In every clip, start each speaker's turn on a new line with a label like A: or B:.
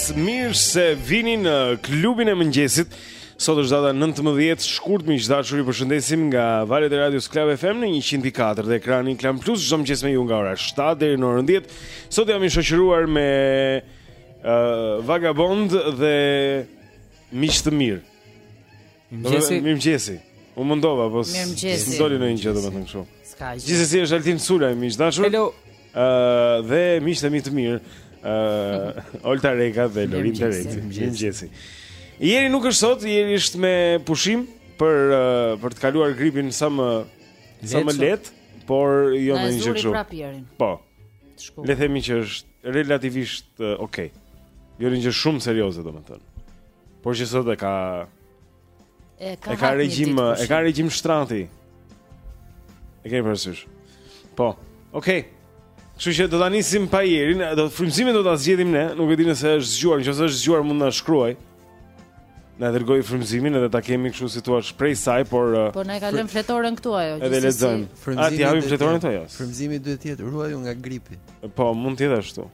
A: Mirë se vini në klubin e mëngjesit. Sot është data 19 shkurt, miq të dashur, ju përshëndesim nga valët e radios Club FM në 104 dhe ekranin Klan Plus çdo mëngjes me ju nga ora 7 deri në orën 10. Sot jam i shoqëruar me uh, Vagabond dhe miq të mirë. Mirëmëngjesi. Mirëmëngjesi. U mundova, po.
B: Mirëmëngjesi.
A: Më doli në një gjë domethënë kështu.
B: S'ka gjë.
A: Gjithsesi është Altin Sulaj miq të dashur.
B: Hello.
A: Ë uh, dhe miqtë e mi të mirë. Ë uh, Olta Reka dhe Lorin Tereci. Mirëmëngjesi. Iri nuk është sot, Iri është me pushim për uh, për të kaluar gripin sa më lehtë, sa më lehtë, por jo në një gjë kështu. Po. Le të themi që është relativisht uh, okay. Jo një gjë shumë serioze domethënë. Por që sot e ka
B: e ka,
A: e ka regjim, e ka regjim shtrati. E ke parasysh? Po. Okej. Okay. Kështu që do ta nisim pa Irin, do, frymëzimin do ta zgjedhim ne, nuk e di nëse është zgjuar, nëse është zgjuar mund të na shkruajë. Na dërgojë frymëzimin edhe ta kemi kështu si thua prej saj, por uh,
B: Po na e ka lënë fletoren këtu ajo, gjithsesi.
A: Edhe
B: e
A: lexojmë. A t'i hapim
C: fletoren
A: këtu ajo?
C: Frymëzimi duhet të jetë ruaju nga gripi.
A: Po, mund të jetë ashtu.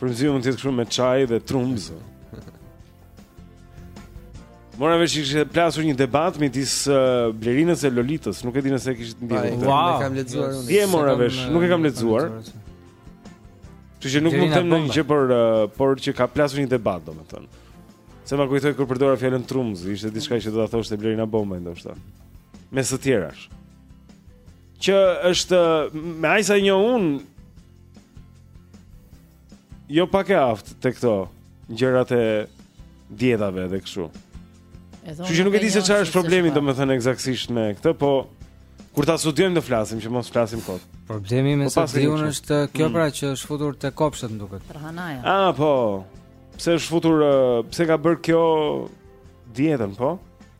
A: Frymëzimi mund të jetë kështu me çaj dhe trumzë. Mora vesh ishte plasur një debat midis uh, Blerinës e Lolitës, nuk e di nëse e kishit ndjekur.
C: Wow.
A: Wow.
C: Nuk e kam lexuar unë.
A: Dje mora vesh, nuk e kam lexuar. Kështu që nuk mund të them ndonjë gjë për uh, por që ka plasur një debat domethënë. Se ma kujtoi kur përdora fjalën trumzë, ishte diçka që do ta thoshte Blerina Bomba ndoshta. Mes të tjerash. Që është me ajsa një unë Jo pak e aftë te këto gjërat e dietave dhe kështu që, që nuk e di se
B: ça
A: është problemi domethënë ekzaktësisht me këtë po kur ta studiojmë të flasim, që mos flasim kot.
D: Problemi me
A: po studion
D: është kjo pra mm. që është futur te kopshtet më duket.
B: Trahanaja.
A: Ah, po. Pse është futur, pse ka bërë kjo dietën, po?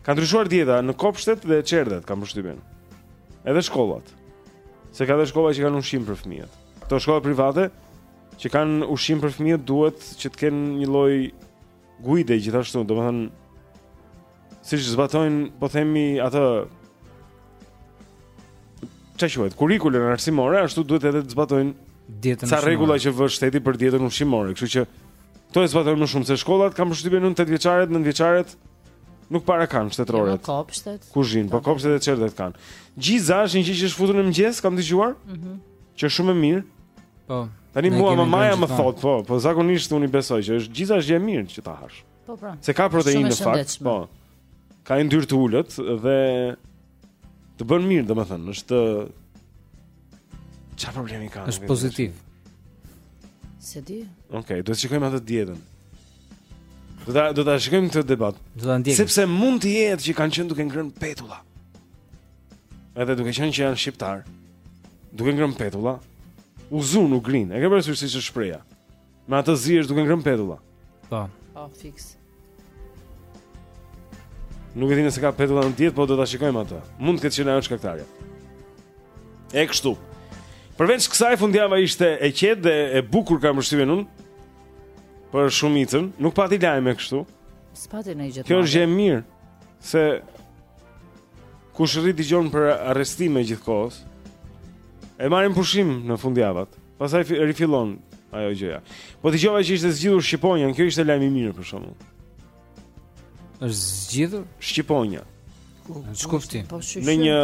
A: Ka ndryshuar dieta në kopshtet dhe çerdhet, kam përshtypjen. Edhe shkollat. Se ka dhe shkolla që kanë ushqim për fëmijët. Këto shkolla private që kanë ushqim për fëmijët duhet që të kenë një lloj guide gjithashtu, domethënë siç zbatojnë, po themi atë çfarë quhet, kurrikulën arsimore, ashtu duhet edhe të zbatojnë
D: dietën ushqimore.
A: Sa rregulla që vë shteti për dietën ushqimore, kështu që këto e zbatojnë më shumë se shkollat, kam përshtypjen unë 8 vjeçaret, 9 vjeçaret Nuk para kanë
B: shtetëroret.
A: Jo,
B: kopshtet.
A: Kuzhinë, po kopshtet e çerdhet kanë. Gjiza është një gjë që është futur në mëngjes, kam dëgjuar.
B: Mhm.
A: Mm që është shumë e mirë.
D: Po.
A: Tani mua mamaja më thotë, po, po zakonisht unë i besoj që është gjiza gjë e mirë që ta hash.
B: Po pra.
A: Se ka proteinë në fakt, po. Ka yndyrë të ulët dhe Të bën mirë, domethënë, është çfarë problemi ka?
D: Është pozitiv.
B: Se di.
A: Okej, do ta shikojmë atë dietën. Do ta do ta shikojmë këtë debat.
D: Do ta ndjekim.
A: Sepse mund të jetë që kanë qenë duke ngrënë petulla. Edhe duke qenë që janë shqiptarë. Duke ngrënë petulla, u zunë, u grinë. E ke parasysh siç është shprehja? Me atë zihesh duke ngrënë petulla.
D: Po.
B: Po fiks.
A: Nuk e di nëse ka petulla në dietë, po do ta shikojmë atë. Mund të ketë qenë ajo shkaktare. E kështu. Përveç kësaj fundjava ishte e qetë dhe e bukur kam përshtypjen unë. Për shumicën, nuk pati lajme kështu.
B: S'pati ndonjë gjë.
A: Kjo është gjë e mirë se kush rri dëgjon për arrestime gjithë kohës. E marrin pushim në fundjavë. Pastaj rifillon ajo gjëja. Po dëgjova që ishte zgjidhur shqiponja, kjo ishte lajm i mirë për shkak se.
D: Është zgjidhur
A: shqiponja.
D: Ç'kuptim.
B: Po, po,
A: në një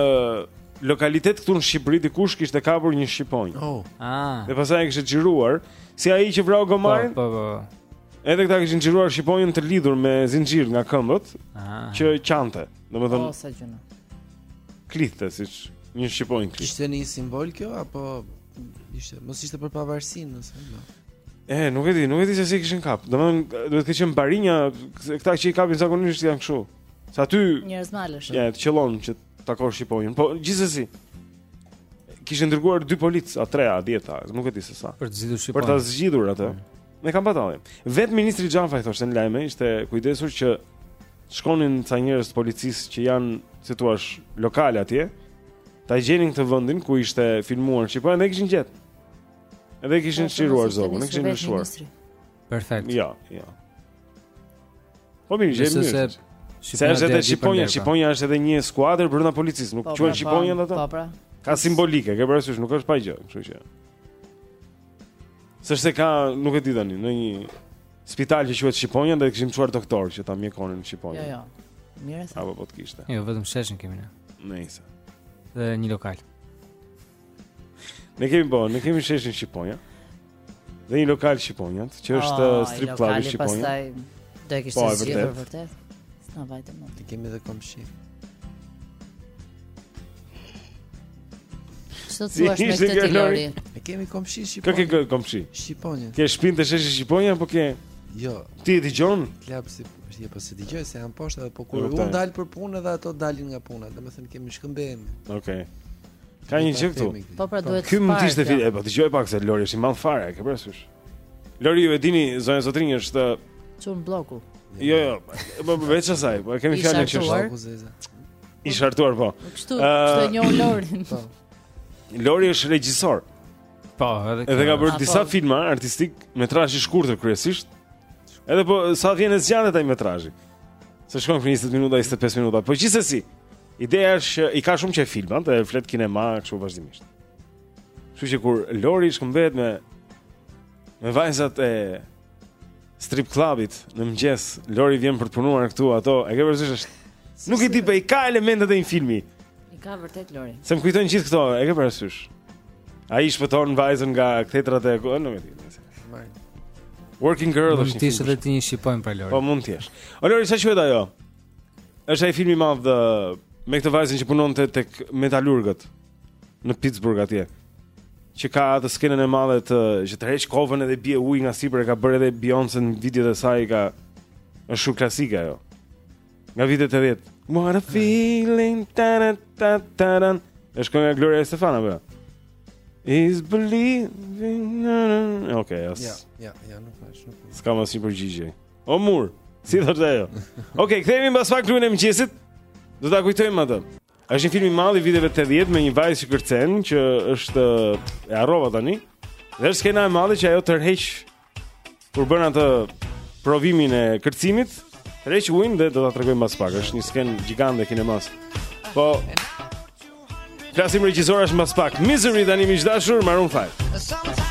A: lokalitet këtu në Shqipëri dikush kishte kapur një shqiponjë.
C: Oh.
D: Ah.
A: Dhe pastaj e kishte xhiruar, si ai që vrau gomarin.
D: Po, po, po.
A: Edhe këta kishin xhiruar shqiponjën të lidhur me zinxhir nga këmbët,
D: ah.
A: që qante. Domethënë.
B: Po, sa gjynah.
A: Klithte siç një shqiponjë klith.
C: Ishte një simbol kjo apo Ishte, mos ishte për pavarësinë, nuk e di.
A: E, nuk e di, nuk e di se si e kishin kap. Domethënë, duhet të kenë qenë barinj, a, këta që i kapin zakonisht janë kështu. Se aty
B: njerëz malësh.
A: Ja, të qëllon që takon shqiponjën. Po gjithsesi. Kishin dërguar dy policë, a tre, a dhjetë, a nuk e di se sa.
D: Për të zgjidhur
A: shqiponjën.
D: Për
A: ta zgjidhur atë. Mm. Ne kam batalli. Vetë ministri Xhafaj thoshte në lajme ishte kujdesur që të shkonin ca njerëz të policisë që janë, si thua, lokalë atje, ta gjenin këtë vendin ku ishte filmuar shqiponja dhe e kishin gjetë. Edhe e kishin çliruar pra, zogun, e kishin lëshuar.
D: Perfekt.
A: Jo, jo. Po mirë,
D: jemi
A: mirë.
D: Se
A: Shqiponja është edhe Shqiponja, Shqiponja është edhe një skuadër brenda policisë, nuk quhen Shqiponja ato.
B: Po, pra.
A: Ka simbolikë, ke parasysh, nuk është pa gjë, kështu që. Sepse ka, nuk e di tani, në një spital që quhet Shqiponja dhe kishin çuar doktorë që ta mjekonin shqiponjën.
B: Jo, jo. Mirë sa.
A: Apo po të kishte.
D: Jo, vetëm sheshin kemi ne.
A: Nëse.
D: Dhe një lokal.
A: Ne kemi po, ne kemi sheshin Shqiponja. Dhe një lokal Shqiponjat, që është
B: oh,
A: strip club i Shqiponjës.
B: Pastaj do e kishte
A: po,
B: zgjidhur
A: vërtet.
B: Sa vajte më.
C: Ne kemi edhe komshi.
B: Ç'do t'thuash me këtë ti
A: Lori.
C: Ne kemi komshi shqiponjë.
A: Kë ke kë komshi?
C: Shqiponjë.
A: Ke shpinë te sheshi Shqiponja apo ke?
C: Jo.
A: Ti e dëgjon?
C: Klab, si je, po s'e dëgjoj se janë poshtë edhe po kur unë dal për punë edhe ato dalin nga puna, domethënë kemi shkëmbejmë.
A: Okej. Ka një gjë këtu.
B: Po pra duhet.
A: Ky mund të ishte fjalë, po dëgjo pak se Lori është i madh fare, ke parasysh? Lori ju e dini zonja, zotërinj është
B: çun blloku.
A: Jo, jo, po, po veç asaj, po kemi fjalën që është. I shartuar po.
B: po
A: kështu,
B: kështu e njoh Lorin.
C: Po.
A: Lori është regjisor.
D: Po, edhe kjo.
A: Edhe ka bërë disa filma artistik, metrazh i shkurtër kryesisht. Edhe po sa vjen e zgjatet ai metrazhi. Se shkon për 20 minuta, 25 minuta. Po gjithsesi, ideja është që i ka shumë që filma, të flet kinema kështu vazhdimisht. Kështu që kur Lori shkëmbet me me vajzat e strip clubit në mëngjes, Lori vjen për të punuar këtu ato. E ke parasysh është Nuk e di pse po i ka elementet e një filmi.
B: I ka vërtet Lori.
A: Se më kujtojnë gjithë këto, e ke parasysh? Ai shpëton vajzën nga kthetrat e, nuk e di. Working Girl është.
D: Mund
A: të
D: ishte vetë një shipojm për Lori.
A: Po mund të jesh. O Lori, sa quhet ajo? Është ai filmi i madh me këtë vajzën që punonte tek metalurgët në Pittsburgh atje. Që ka atë skenën e madhe të që tërheq kovën edhe bie ujë nga sipër e ka bërë edhe Beyoncé në videot e saj ka është shumë klasike ajo. Nga vitet 80. What a feeling ta ta ta ta. ta. Është kënga e Gloria Estefan apo? Is believing. Okej, okej, as.
C: Ja, ja, ja, nuk ka, nuk ka.
A: S'ka më asnjë përgjigje. O mur, si thotë ajo. Okej, okej, kthehemi mbas pak klubi i mëngjesit. Do ta kujtojmë atë. Është një film i madh i viteve 80 me një vajzë që kërcen që është e harrova tani. Dhe është skena e madhe që ajo tërheq kur bën atë provimin e kërcimit, tërheq ujin dhe do ta tregojmë pas pak. Është një skenë gjigante e kinemasë. Po flasim regjisor është mbas pak. Misery tani miq të dashur Maroon 5.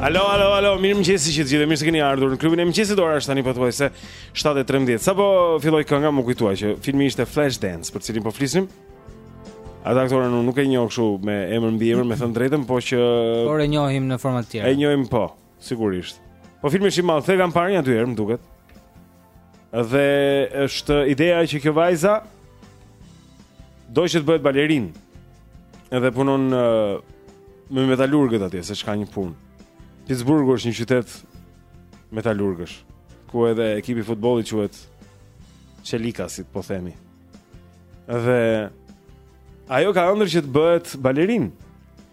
A: Alo, alo, alo, mirëmëngjesi të gjithë, mirë se keni ardhur në klubin e mëngjesit ora është tani pothuajse 7.13 Sapo filloi kënga m'u kujtua që filmi ishte Flashdance për të cilin po flisnim Atë aktoren nuk e njoh kështu me emër mbiemër me thënë të drejtën, po që...
D: Por e njohim në forma të tjera E
A: njohim po, Sigurisht. Po filmi është i madh, të thashë e kam parë nja dy herë, më duket. Dhe është ideja që kjo vajza do që të bëhet balerinë. Edhe punon me metalurgët atje, se ç'ka, një punë. Pittsburghu është një qytet metalurgësh, ku edhe ekipi i futbollit quhet Çelikasit, po themi. Dhe ajo ka ëndërr që të bëhet balerinë.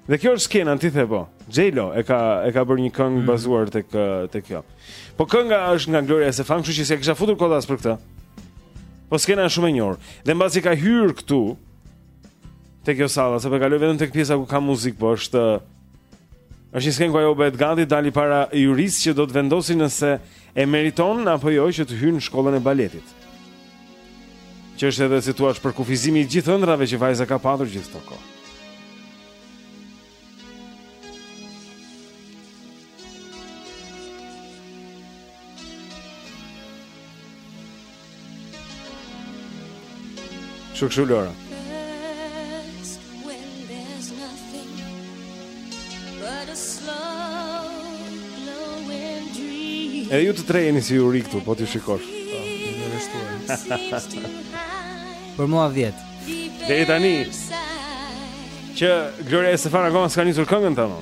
A: Dhe kjo është skena ti the, po. J.Lo e ka e ka bërë një këngë mm. bazuar tek tek kjo. Po kënga është nga Gloria Estefan, kështu që s'ia kisha futur kot as për këtë. Po skena është shumë e njohur. Dhe mbasi ka hyrë këtu tek kjo salla, se po e kaloj vetëm tek pjesa ku ka muzikë, po është Është një skenë ku ajo bëhet gati të dali para jurisë që do të vendosin nëse e meriton apo jo që të hyjë në shkollën e baletit. Që është edhe si thua përkufizimi i gjithë ëndrrave që vajza ka patur gjithë këto kohë. Kështu kështu Lora. E ju të tre jeni si juri këtu, po t'i shikosh.
D: Për mua 10.
A: Dhe tani që Gloria Estefan akoma s'ka nisur këngën tani.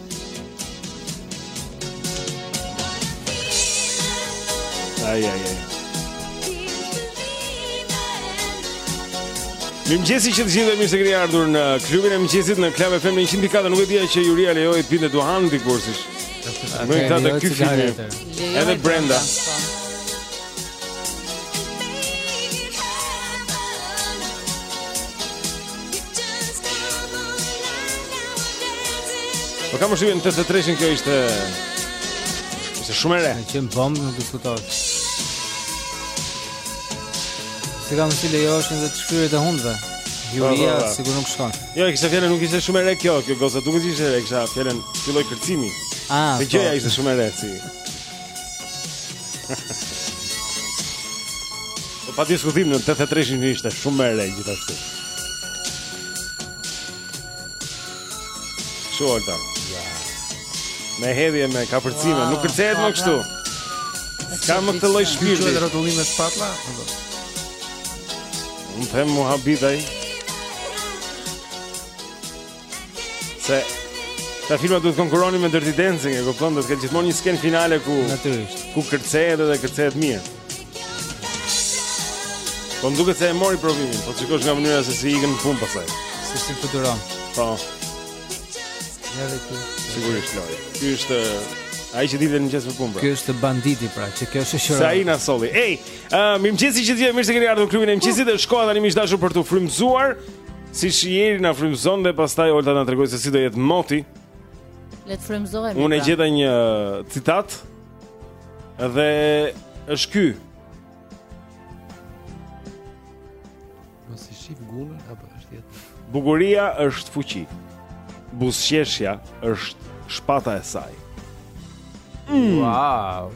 A: Ai ai ai. Mirëmëngjesi që të gjithë dhe mirë se keni ardhur në klubin e mëngjesit në Club FM në 104 Nuk e dija që juria lejonte pinte duhan dikur siç e shoh këtu te ky filmi Edhe Brenda Po pra në 83-shin kjo ishte ishte shumë e re.
D: Ne kem bomb në diskutor. Si kam si lejoshin dhe të shfryrit e hundve Juria,
A: po, po, po.
D: sigur nuk shkon
A: Jo, e kisha fjalën nuk ishte shumë e re kjo Kjo goca duket që ishte e re Kisha fjalën filloi kërcimi
D: Ah, po.
A: Dhe kjo ishte shumë e re, si Po pa diskutim në 83-shin ishte shumë e re gjithashtu. Shorta. Me hedhje me kapërcime, wow, nuk kërcehet më kështu. Ka më këtë lloj shpirti.
C: Ju e rrotullim me shpatulla?
A: Unë them muhabet ai. Se këta filma duhet konkuronin me Dirty Dancing, e kupton, do të ketë gjithmonë një skenë finale ku
D: natyrisht
A: ku kërcehet edhe kërcehet mirë. Po më duket se e mori provimin, po shikosh nga mënyra se si ikën në fund pastaj.
D: Si si fluturon.
A: Po.
C: Ja dhe ti.
A: Sigurisht Lori. Ky është ai që ditën në mëngjes me punë. Pra.
D: Ky është banditi pra, që kjo është shëra.
A: Se ai na solli. Ej, uh, mirëmëngjesi që të gjithë, mirë se keni ardhur në klubin e mëngjesit dhe shkojmë tani miq të dashur për t'u frymëzuar. Si çdo herë Eri na frymzon dhe pastaj Olta na tregojë se si do jetë moti.
B: Le të frymzohemi.
A: Unë
B: pra.
A: gjeta një uh, citat dhe është ky.
C: Mos i shif gurën apo është jetë.
A: Bukuria është fuqi. Buzëqeshja është shpata e saj. Mm.
D: Wow.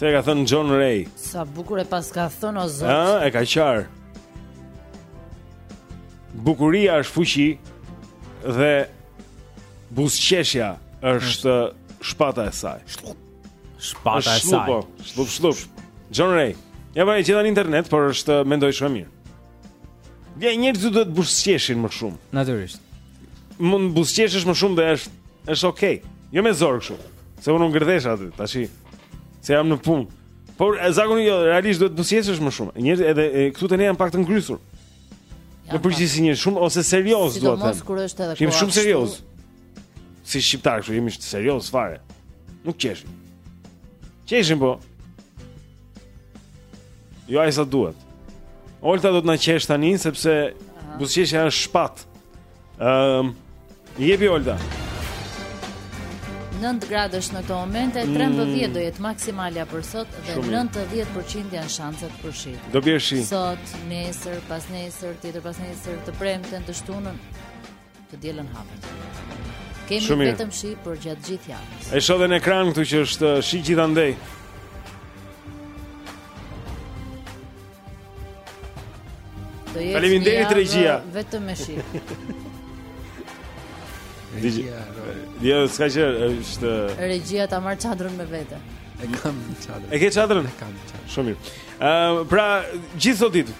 A: E ka thënë John Ray.
B: Sa bukur e paska thënë o zot.
A: Ëh, e ka qarë. Bukuria është fuqi dhe buzëqeshja është shpata e saj.
D: Shpata e saj.
A: Po, shlup, shlup. John Ray. E kam gjetur në internet, por është mendoj shumë mirë. Ja njerëz do të buzëqeshin më shumë.
D: Natyrisht.
A: Mund të buzëqeshësh më shumë dhe është është okay. Jo me zor kështu. Se unë ngërdhesh aty, tash. Se jam në punë. Por e zakonisht jo, realisht duhet të buzëqeshësh më shumë. Njerëz edhe këtu tani janë pak të ngrysur. Në përgjithësi si njerëz shumë ose serioz si duhet
B: të
A: them.
B: Sidomos kur është edhe.
A: Jemi shumë serioz. Si shqiptarë, kështu jemi shumë serioz fare. Nuk qeshim. Qeshim po. Jo aq sa duhet. Olta do të na qesh tani sepse buzëqeshja është shpatë. Ëm, um, jepi Olta.
B: 9 gradë është në këto momente, 13 mm. do jetë maksimalja për sot dhe
A: Shumë.
B: 90% janë shanset për shi.
A: Do bjerë shi.
B: Sot, nesër, pas nesër, tjetër pas nesër, të premten, të shtunën, të dielën hapet. Kemi
A: Shumë.
B: vetëm shi përgjatë gjithë javës.
A: E shoh dhe në ekran këtu që është uh, shi gjithë andej.
B: Do jetë.
A: Faleminderit regjia.
B: Vetëm me shi.
C: Regjia.
A: Jo, s'ka që është
B: Regjia ta marr çadrën me vete.
C: E kam çadrën.
A: E ke çadrën?
C: E kam çadrën.
A: Shumë mirë. Ëm, pra gjithë sot ditë.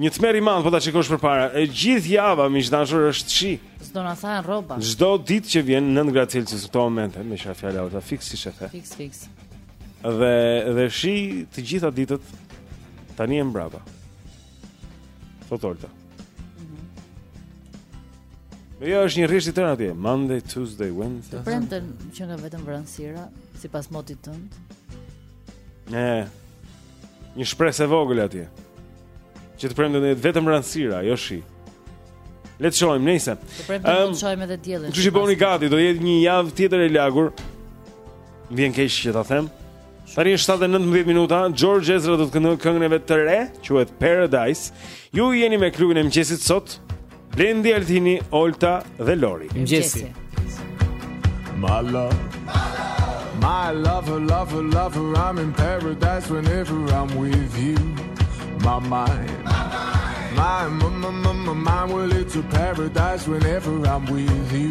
A: Një tmerr i madh po ta shikosh përpara. E gjithë java miq të dashur është shi.
B: S'do na thahen rroba.
A: Çdo ditë që vjen 9 gradë Celsius këto momente, me ca fjalë e tha fiks si shefe.
B: Fiks fiks.
A: Dhe dhe shi të gjitha ditët tani e mbrapa. Po jo është një rresht i tërë atje Monday, Tuesday, Wednesday
B: Të premten qenka vetëm vranësira Sipas motit tënd
A: Ne Një shpresë e vogël atje Që të premten dhe vetëm vranësira Jo shi Le të shohim, nejse
B: Të premten um, të shohim edhe diellin
A: Kështu që bëhuni gati, do jetë një javë tjetër e lagur Më vjen keq që ta them. Tani është 7:19 minuta, George Ezra do të këndojë këngën e vet të re, quhet Paradise. Ju jeni me klubin e mëngjesit sot. Blendi Altini, Olta dhe Lori.
D: Mëngjesi.
E: My love. My lover, lover, lover, I'm in paradise whenever I'm with you. My mind. My mind, my mind, my mind, well it's a paradise whenever I'm with you.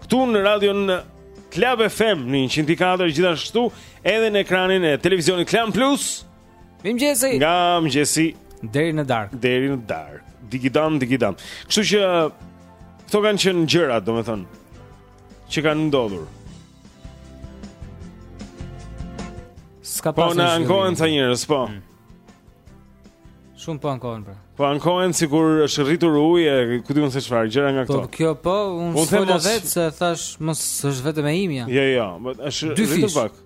A: Këtu në radion Club FM në 104 gjithashtu edhe në ekranin e televizionit Klan Plus.
D: Mirëmëngjesi.
A: Nga mëngjesi.
D: Deri në darkë.
A: Deri në darkë. Digidam, digidam. Kështu që këto kanë qenë gjëra, domethënë, që kanë ndodhur.
D: S'ka
A: po,
D: pasur.
A: Po
D: na
A: ankohen ca njerëz, po. Mm.
D: Shumë po ankohen pra.
A: Po ankohen sikur është rritur uji e ku di unë se çfarë gjëra nga këto.
D: Po kjo po, unë
A: po them mos...
D: vetë se thashë mos është vetëm e imja.
A: Jo, jo, po është rritur pak.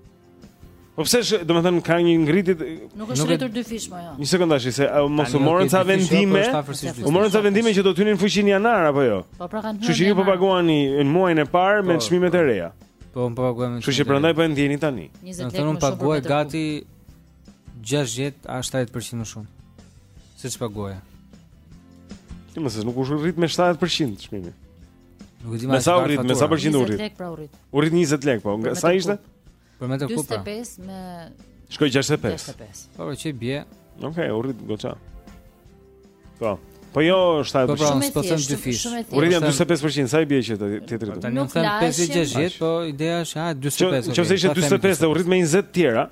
A: Po pse është, domethënë ka një ngritje
B: Nuk është rritur dyfish më jo.
A: Një sekond tash, se mos u morën ca vendime. U morën ca vendime që do të hynin fuqi në janar apo jo?
B: Po pra kanë.
A: Kështu që ju po paguani në muajin e parë me
D: po,
A: çmimet e po. reja.
D: Po, unë po paguaj me.
A: Kështu që prandaj po e ndjeni tani.
B: 20 lekë
D: unë paguaj gati 60 a 70% më shumë. Se ç'paguaja.
A: Ti më thua se nuk u rrit me 70% çmimi.
D: Nuk e di
A: më sa u rrit, me sa përqind u rrit.
B: 20 lekë pra u rrit.
A: U rrit 20 lekë, po. Sa ishte?
D: Për metër kub.
B: 45 pra. me
A: Shkoi 65.
B: 65.
D: Po, ç'i bie?
A: Okej, u rrit goxha. Po. Po jo, 70%.
D: Po,
B: shumë
D: po them
B: dyfish.
A: U rrit 45%, sa i bie që ti
D: drejt. Tani unë them 50-60, po ideja është ha 45.
A: Nëse ishte 45 dhe u rrit me 20 tjera,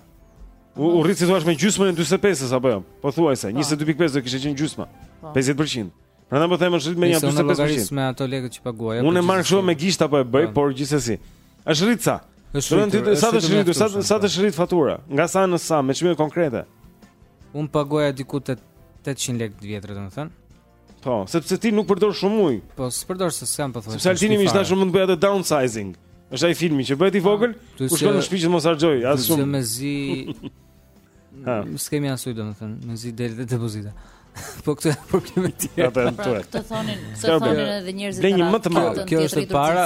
A: U, u rrit si të thuash me gjysmën e 45-s apo jo? Pothuajse, 22.5 po. do kishte qenë gjysma. 50%. Po. Prandaj po them është rrit me 45%
D: Me ato lekët që paguaj.
A: Unë e marr kështu me gisht apo e bëj,
D: po.
A: por gjithsesi. Është rrit sa?
D: Është
A: rrit. Sa
D: t'është
A: rrit, sa sa t'është rrit fatura? Nga sa në sa me çmime konkrete?
D: Unë paguaja diku te 800 lekë të vjetra, domethënë.
A: Po, sepse ti nuk përdor shumë ujë.
D: Po, s'përdor se s'kam po thua.
A: Sepse Altini më tha që mund të bëj atë downsizing. Është ai filmi që bëhet i vogël,
D: po,
A: ku shkon në shtëpi që mos harxhoj as shumë.
D: Sepse mezi
A: Ha,
D: s'kemi asoj domethënë, mezi deri te depozita. Po këtë problem ti. Ja
A: po
B: të
A: thuaj.
B: Të thonin,
A: të
B: thonin edhe njerëzit.
A: Blej një më të madh.
D: Kjo është e para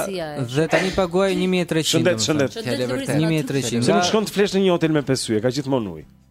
D: dhe tani paguaj 1300.
A: Shëndet, shëndet.
D: 1300. Nga...
A: Se nuk shkon të flesh në një hotel me pesë yje, ka gjithmonë ujë.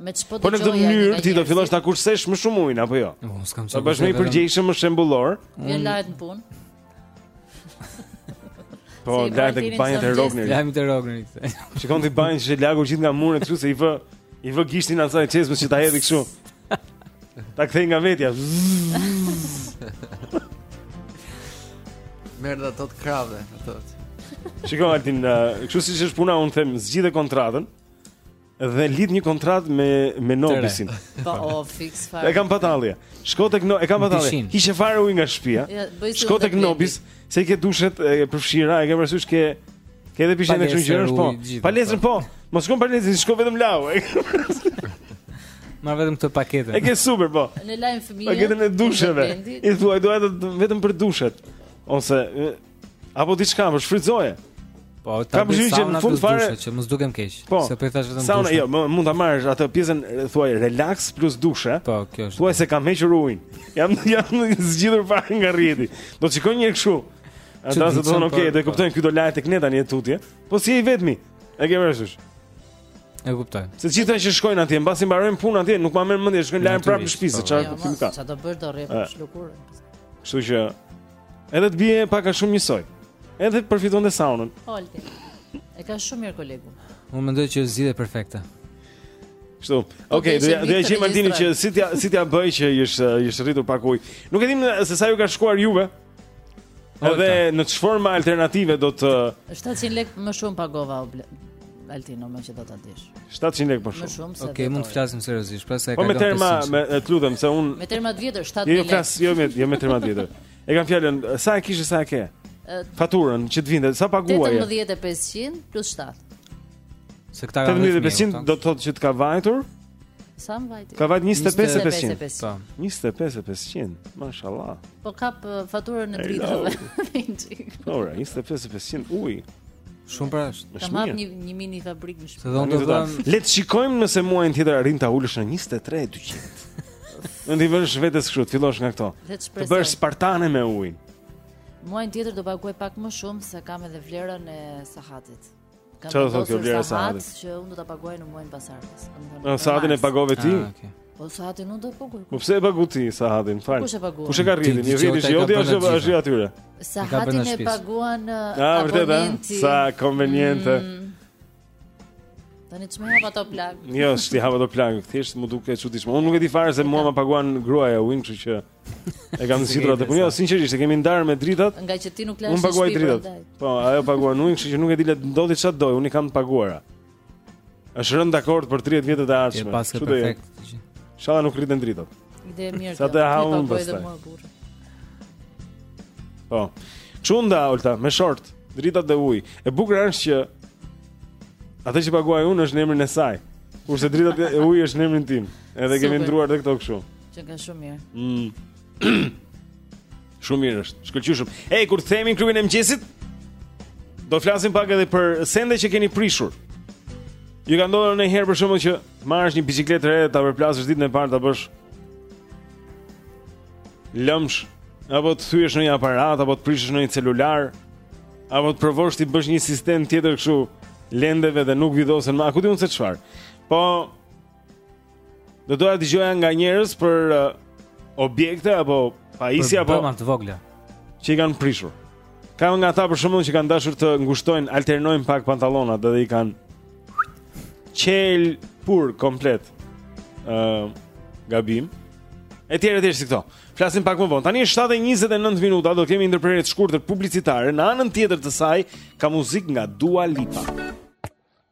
B: Me ç'po dëgjoja.
A: Po në këtë mënyrë ti do fillosh ta kursesh më shumë ujin apo jo?
D: Po, s'kam
A: fare. Do bësh më i përgjegjshëm, më shembullor.
B: Vjen lahet në punë.
A: Po, lahet
B: te
A: banjot e Rognerit.
D: Lahemi te Rogneri.
A: Shikon ti banjën që lagur gjithë nga muret kështu se i vë i vë gishtin asaj çezmës që ta hedhë kështu. Ta kthejë nga vetja.
C: Merda ato të krave, ato.
A: Shikon Altin, kështu siç është puna, unë them zgjidhe kontratën. dhe lidh një kontratë me me Nobisin.
B: Po, o
A: fiks
B: fare.
A: E kam pa tallje. Shko tek no, e kam pa
D: tallje.
A: Hiqe fare ujin nga shtëpia.
B: Ja,
A: Shko tek Nobis, se i ke dushet e përfshira, e ke parasysh ke ke edhe pishinë e
D: çun
A: gjërash po. Palestrën po. Mos shko në palestër, shko vetëm lahu.
D: Merr vetëm këtë paketën.
A: E ke super po.
B: Ne lajmë fëmijë.
A: Paketën e dusheve. I thuaj duhet vetëm për dushet. Ose Apo diçka, po shfrytëzoje.
D: Po, ta kam
A: përgjigje në fund fare
D: që mos dukem keq,
A: po,
D: se po i thashë vetëm
A: dush.
D: Sauna
A: jo, mund ta marrësh atë pjesën thuaj relax plus dushe.
D: Po, kjo është.
A: Thuaj se kam hequr ujin. Jam jam zgjidhur fare nga rrjeti. Do të shikoj një kështu. Ata do thonë
D: okay,
A: do e kuptojnë që do lahet tek ne tani e tutje. Po s'je i vetmi? E ke vërsysh.
D: E kuptoj.
A: Se gjithë që shkojnë atje, mbasi mbarojnë punën atje, nuk ma merr mendje, shkojnë lahen prapë në shtëpi, çfarë po.
B: kuptim
A: ka?
B: Çfarë do bësh do rrish
A: në
B: shtëpi.
A: Kështu që Edhe të bie pak a shumë njësoj. Edhe përfiton dhe saunën.
B: Olti. E ka shumë mirë kolegu.
D: Unë mendoj që është zgjidhje perfekte.
A: Kështu. Okej,
B: okay,
A: do
B: të
A: jemi me Martinin
B: që
A: si t'ia si t'ia bëjë që i është i është rritur pak ujë. Nuk e dim se sa ju ka shkuar juve. Edhe në çfarë forma alternative do të
B: 700 lekë më shumë pagova Altino meqë do ta dish.
A: 700 lekë më shumë.
B: Më
A: shumë
B: se.
D: Okej, mund të flasim seriozisht, pra sa e ka.
A: Po me terma, me të lutem se unë
B: Me terma të vjetër 7000
A: jo, jo,
B: lekë.
A: Jo, jo, me, jo me terma të vjetër. E kam fjalën, sa e kishe sa e ke? Faturën që të vinte, sa paguaje?
B: 18500 plus 7.
D: Se këta kanë
A: 18500 do të thotë që të ka vajtur?
B: Sa më vajti?
A: Ka vajt 25.500
D: Po
A: 25.500 Mashallah
B: Po kap faturën e dritave
A: ore, 25.500 ujë
D: Shumë pra është.
F: Është mirë.
B: Kam një një mini fabrikë në shtëpi.
D: Se do
F: të
D: thonë,
F: le të shikojmë nëse muajin tjetër arrin ta ulësh në 23 200. Mund t'i vësh vetes kështu, të fillosh nga këto.
B: Të
F: bësh spartane me ujin.
B: Muajin tjetër do paguaj pak më shumë se kam edhe vlerën e sahatit.
F: Çfarë do të thotë kjo vlera e sahatit?
B: Që unë do ta paguaj në muajin pasardhës. Po
F: sahatin e pagove ti?
D: Ah,
B: Po sahatin unë do ta paguaj.
F: Po pse e paguan ti sahatin? Fal.
B: Kush e paguan?
F: Kush e ka rrjetin?
D: Një
F: rrjetin
D: që jodi
F: është është aty.
B: Sahatin e paguan
F: ah,
B: abonenti.
F: Sa konveniente.
B: Mm. Tani ç'më hap ato plagë.
F: Jo, s'ti hap ato plagë, thjesht më duket e çuditshme. Unë nuk e di fare se mua më paguan gruaja ujin, kështu që e kam zgjidhur atë punë. Jo, sinqerisht e kemi ndarë me dritat.
B: Ngaqë ti nuk lahesh.
F: Unë paguaj dritat. Po, ajo paguan ujin, kështu që nuk e di le të ndodhë ça të dojë, unë i kam të paguara. Është rënë dakord për 30 vjetët e ardhshme. Kështu do jetë. Inshallah nuk rriten dritat.
B: Ide e mirë.
F: Sa të ha unë pastaj.
B: Po. Ç'u
F: nda, u nda me short, dritat dhe ujë. E bukur është që atë që paguaj unë është në emrin e saj. Kurse fatura e ujit është në emrin tim. Edhe i
B: kemi
F: ndërruar edhe këto kështu.
B: Që kanë shumë mirë.
F: Mm. Shumë mirë është. Shkëlqyeshëm. Ej, kur themi klubin e mëngjesit, do flasim pak edhe për sende që keni prishur. Ju ka ndodhur ndonjëherë për shembull që marrësh një biçikletë të re ta përplasësh ditën e parë ta bësh lëmsh apo të thyesh ndonjë aparat apo të prishësh ndonjë celular apo të provosh t'i bësh një sistem tjetër kështu sendeve dhe nuk vidosen më. A ku di unë se çfarë? Po Do doja të dëgjoja nga njerëz për uh, objekte apo pajisje apo
D: bëma të vogla
F: që i kanë prishur. Ka nga ata për shembull që kanë dashur të ngushtojnë, alternojnë pak pantallonat dhe i kanë qepur komplet. ë uh, gabim. Etj etj si këto. Flasim pak më vonë. Tani është 7:29 minuta, do të kemi ndërprerje të shkurtër publicitare. Në anën tjetër të saj ka muzikë nga Dua Lipa.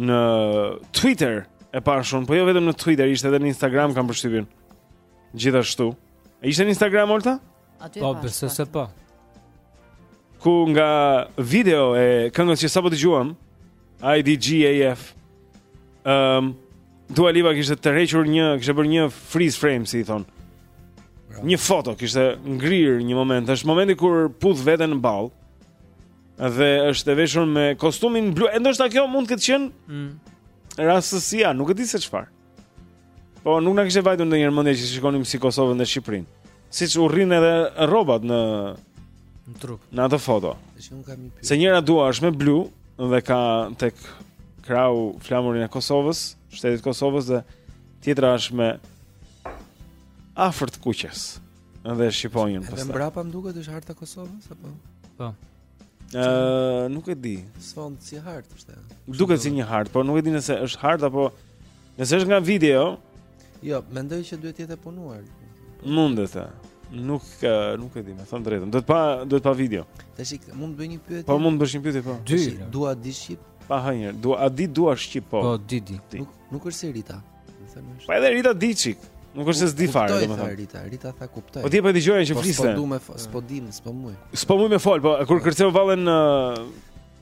A: në Twitter e pashë unë, po jo vetëm në Twitter, ishte edhe në Instagram kam përshtypjen. Gjithashtu. E ishte në Instagram Olta?
B: Aty,
D: po, besoj se po.
A: Ku nga video e këngës që sapo dëgjuam, IDGAF. Ehm, um, Dua Lipa kishte tërhequr një, kishte bërë një freeze frame si i thon. Një foto kishte ngrirë një moment, është momenti kur puth veten në ball. Dhe është e veshur me kostumin blu. E ndoshta kjo mund të ketë qenë
D: mm.
A: rastësia, nuk e di se çfarë. Po nuk na kishte vajtur ndonjëherë mendja që t'i shikonim si Kosovën dhe Shqipërinë. Siç u rrin edhe rrobat në
D: në trup.
A: Në atë foto. Se njëra Dua është me blu dhe ka tek krau flamurin e Kosovës, shtetit Kosovës dhe tjetra është me afër të kuqes. Edhe shqiponjën pastaj.
C: Edhe mbrapa më duket është harta Kosovës apo?
D: Po.
A: Ëh, nuk e di.
C: Sfond si hartë është.
A: Duket si një hartë, por nuk e di nëse është hartë apo nëse është nga video.
C: Jo, mendoj që duhet të jetë punuar.
A: Mundet e. Nuk nuk e di, me thënë të drejtën. Duhet pa duhet pa video.
C: Tash mund të bëj një pyetje.
A: Po mund të bësh një pyetje po.
D: Dy.
C: Dua di shqip.
A: Pa hënjer, Dua a di Dua shqip po.
D: Po di
A: di.
C: Nuk nuk është si Rita.
A: Po edhe Rita di çik. Nuk është se s'di fare, domethënë.
C: Rita, Rita tha kuptoj.
A: Po ti po e dëgjoje që
C: po,
A: fliste.
C: Po s'po duam, s'po dim, s'po muj.
A: S'po muj me fol, po kur kërceu vallen në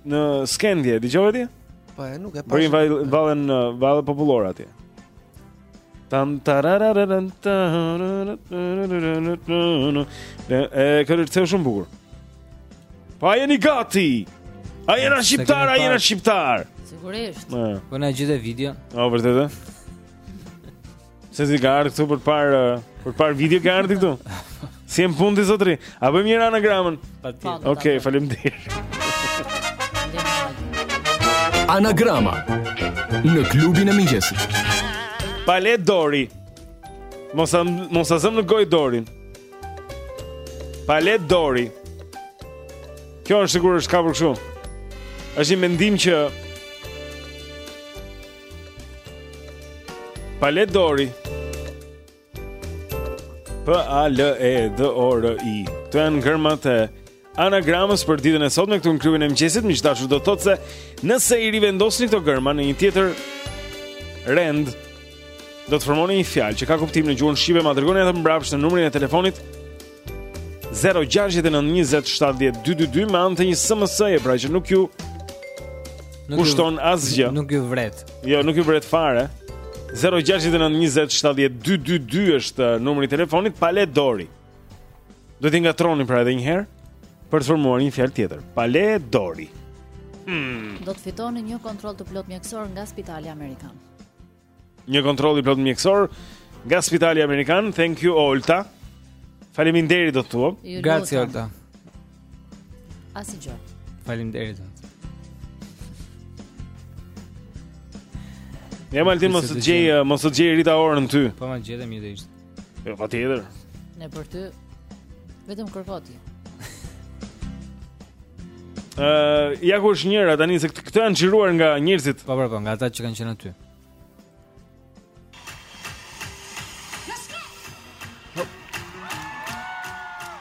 A: në skenë dje, dëgjove ti?
C: Po e nuk e
A: pa. Bëri vallen në valle popullore atje. Tan tararararan tan. E kërceu shumë bukur. Po a jeni gati? A jena shqiptar, a jena shqiptar?
B: Sigurisht.
D: Po na gjithë video.
A: Po vërtetë. Se si ka ardhë këtu për par për par video ka ardhë këtu. Si e mendon zotri, a bëjmë njëherë anagramën?
D: Patjetër.
A: Okej, faleminderit.
G: Anagrama në klubin e mëngjesit.
A: Palet Dori. Mos mos e zëm në gojë Dorin. Palet Dori Kjo është sikur është kapur kështu është një mendim që Palet Dori P-A-L-E-D-O-R-I Këto janë gërmat e Anagramës për ditën e sotme këtu në klubin e mëngjesit, miq të dashur do të thotë se nëse i rivendosni këto gërma në një tjetër rend, do të formoni një fjalë që ka kuptim në gjuhën shqipe, ma dërgoni atë mbrapsht në numrin e telefonit 0692070222 me anë të një SMS-je, pra që nuk ju kushton asgjë.
D: Nuk ju vret.
A: Jo, nuk ju vret fare. 0692070222 është uh, numri i telefonit Pale Dori. Duhet t'i ngatërroni pra edhe një herë për të formuar një fjalë tjetër. Pale Dori. Hmm.
B: Do të fitoni një kontroll të plotë mjekësor nga Spitali Amerikan.
A: Një kontroll i plotë mjekësor nga Spitali Amerikan. Thank you Olta. Faleminderit do të
B: thua.
D: Grazie Olta.
B: Asgjë.
D: Faleminderit.
A: Ja Altin mos të gjej, mos të gjej Rita Orën ty.
D: Po ma gjetem një ditë.
A: Jo, patjetër.
B: Ne për ty, vetëm kërkoti.
A: Ë, uh, ja ku është njëra tani se këto, këto janë xhiruar nga njerëzit.
D: Po, po, po, nga ata që kanë qenë aty.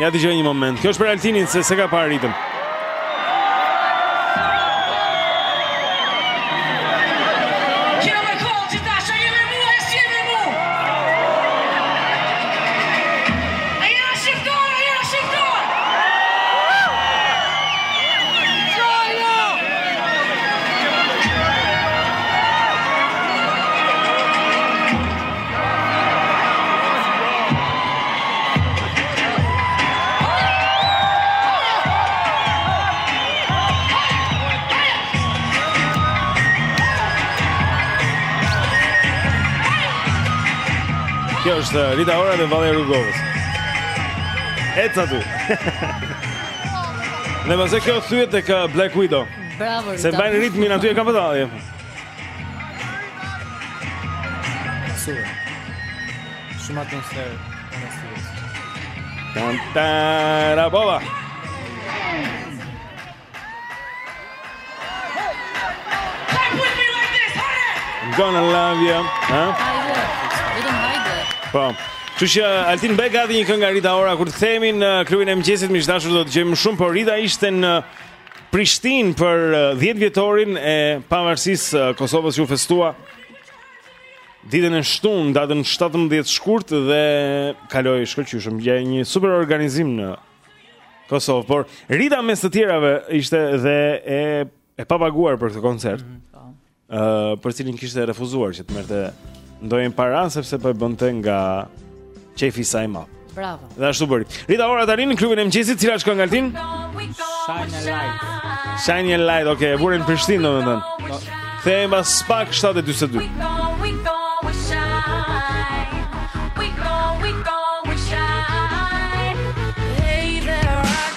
A: Ja dëgjo një moment. Kjo është për Altinin se s'e ka parë
H: Ritën.
A: Kjo është uh, Rita Ora dhe Vallja e
H: Rugovës. Eca ty. Ne vazhdojmë kjo thyet tek uh, Black Widow.
B: Bravo Rita.
H: S'e mban ritmin aty e ka vëdallje.
D: Super. Shumë atmosferë e mesirës.
H: Tan tan abova. I'm gonna love you, ha?
B: Huh?
H: Po. Kështu që Altin bëj gati një këngë Rita Ora kur të kthehemi në klubin e mëngjesit, miq të dashur do të gjejmë shumë por Rita ishte në Prishtinë për 10 vjetorin e pavarësisë së Kosovës që u festua ditën e shtunë, datën 17 shkurt dhe kaloi shkëlqyshëm. Qe një super organizim në Kosovë, por Rita mes të tjerave ishte dhe e e papaguar për këtë koncert. Mm -hmm. ë uh, për të cilin kishte refuzuar që të merrte ndonjë para sepse po e bënte nga qejfi i saj i madh.
B: Bravo.
H: Dhe ashtu bëri. Rita Ora tani në klubin e mëngjesit, cila është kënga Altin?
D: Shine a light.
H: Shine a light, okay, e burim Prishtinë domethënë. Kthehemi pas pak 7:42.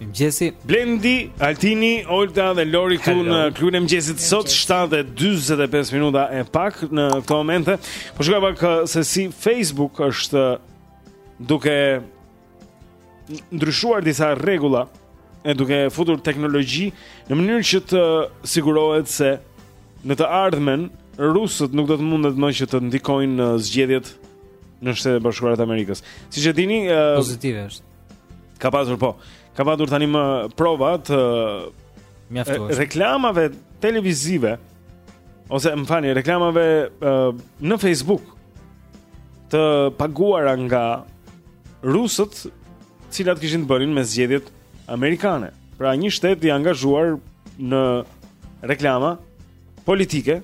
H: Mëngjesi. Blendi, Altini, Olta dhe Lori këtu në klubin e mëngjesit sot 7:45 minuta e pak në këto momente. Po shikoj pak uh, se si Facebook është uh, duke ndryshuar disa rregulla
A: e duke futur teknologji në mënyrë që të sigurohet se në të ardhmen rusët nuk do të mundet më që të ndikojnë në uh, zgjedhjet në Shtetet e Bashkuara të Amerikës. Siç e dini,
D: pozitive është.
A: Ka pasur po. Ka pasur tani më prova të
D: mjaftueshme.
A: Reklamave televizive ose më falni, reklamave uh, në Facebook të paguara nga rusët, të cilat kishin të bënin me zgjedhjet amerikane. Pra një shtet i angazhuar në reklama politike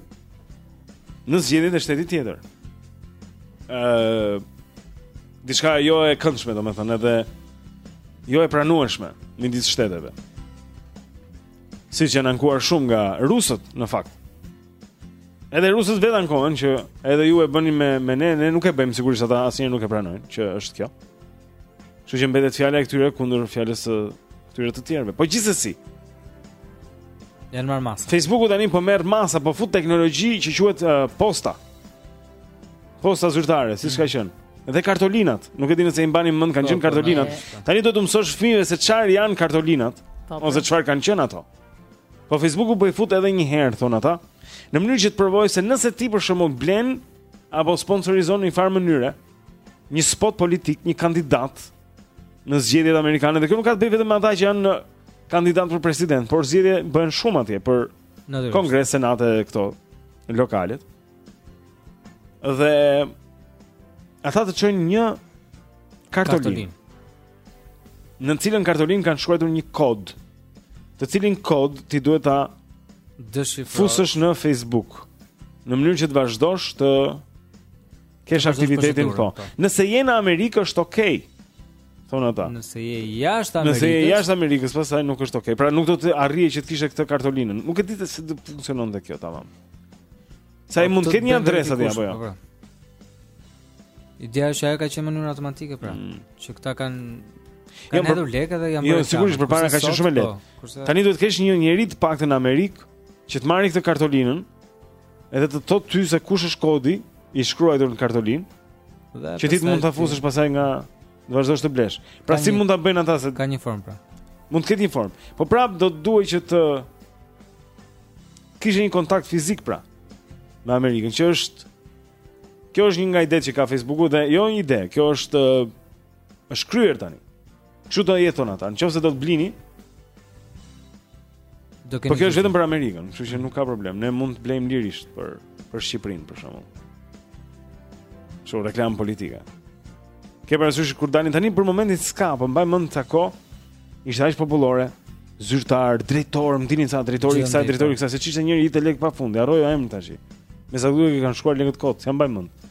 A: në zgjedhjet e shtetit tjetër. Ëh, uh, Diçka jo e këndshme, domethënë edhe jo e pranueshme midis shteteve. Siç janë ankuar shumë nga rusët në fakt. Edhe rusët vetë ankohen që edhe ju e bëni me me ne, ne nuk e bëjmë sigurisht ata asnjëherë nuk e pranojnë që është kjo. Kështu që mbetet fjala e këtyre kundër fjalës së këtyre të tjerëve. Po gjithsesi.
D: Janë marrë masa.
A: Facebooku tani po merr masa, po fut teknologji që quhet uh, posta. Posta zyrtare, siç ka qenë. Dhe kartolinat, nuk e di nëse i mbani mend kanë
D: po,
A: qenë
D: po,
A: kartolinat.
D: Po.
A: Tani duhet t'u mësosh fëmijëve se çfarë janë kartolinat ose çfarë kanë qenë ato. Po Facebooku po i fut edhe një herë thonë ata, në mënyrë që të provojë se nëse ti për shembull blen apo sponsorizon në një farë mënyre një spot politik, një kandidat në zgjedhjet amerikane dhe kjo nuk ka të bëjë vetëm me ata që janë kandidat për president, por zgjedhje bëhen shumë atje për Kongres, Senat edhe këto lokalet. Dhe ata të çojnë një kartolinë. Në të cilën kartolinë kanë shkruajtur një kod, të cilin kod ti duhet ta
D: dëshifrosh.
A: Fusësh në Facebook në mënyrë që të vazhdosh të Kesh aktivitetin po. Nëse je në Amerikë është okay. Thon ata.
D: Nëse je jashtë Amerikës.
A: Nëse je jashtë Amerikës, pastaj nuk është okay. Pra nuk do të arrije dot që të kishe këtë kartolinën. Nuk e di se do të funksiononte kjo tamam. Sa i
D: po,
A: mund të ketë një adresë aty apo jo?
D: Po, pra. Ideja është ajo ka qenë mënyrë automatike pra, mm. që këta kanë kanë
A: jo,
D: hedhur lekë dhe janë
A: jo,
D: bërë.
A: Jo,
D: sigurisht
A: përpara ka qenë shumë lehtë.
D: Po,
A: Tani duhet të kesh një njeri të paktën në Amerikë që të marrë këtë kartolinën Edhe të thotë ty se kush është kodi i shkruar në kartolinë.
D: Dhe
A: që ti mund ta fusësh pastaj edhe të vazhdosh të blesh. Pra si mund ta bëjnë ata se
D: ka një formë pra.
A: Mund të ketë një formë. Po prap do të duhej që të kishe një kontakt fizik pra me Amerikën, që është kjo është një nga idetë që ka Facebooku dhe jo një ide, kjo është Është kryer tani. Kështu do jetë thonë ata. Nëse do të blini,
D: do keni.
A: Po kjo është vetëm për Amerikën, kështu që nuk ka problem. Ne mund të blejmë lirisht për për Shqipërinë për shembull. Shumë reklama politike. Ke parasysh kur dalin tani për momentin s'ka, po mbaj mend ta ko. Ishte aq popullore, zyrtar, drejtor, më dinin sa drejtori i kësaj, drejtori i kësaj, se ç'ishte njëri i të lek pa fund. Harroj emrin tash. Me sa duhet që kanë shkuar lekët kot, s'ja mbaj mend.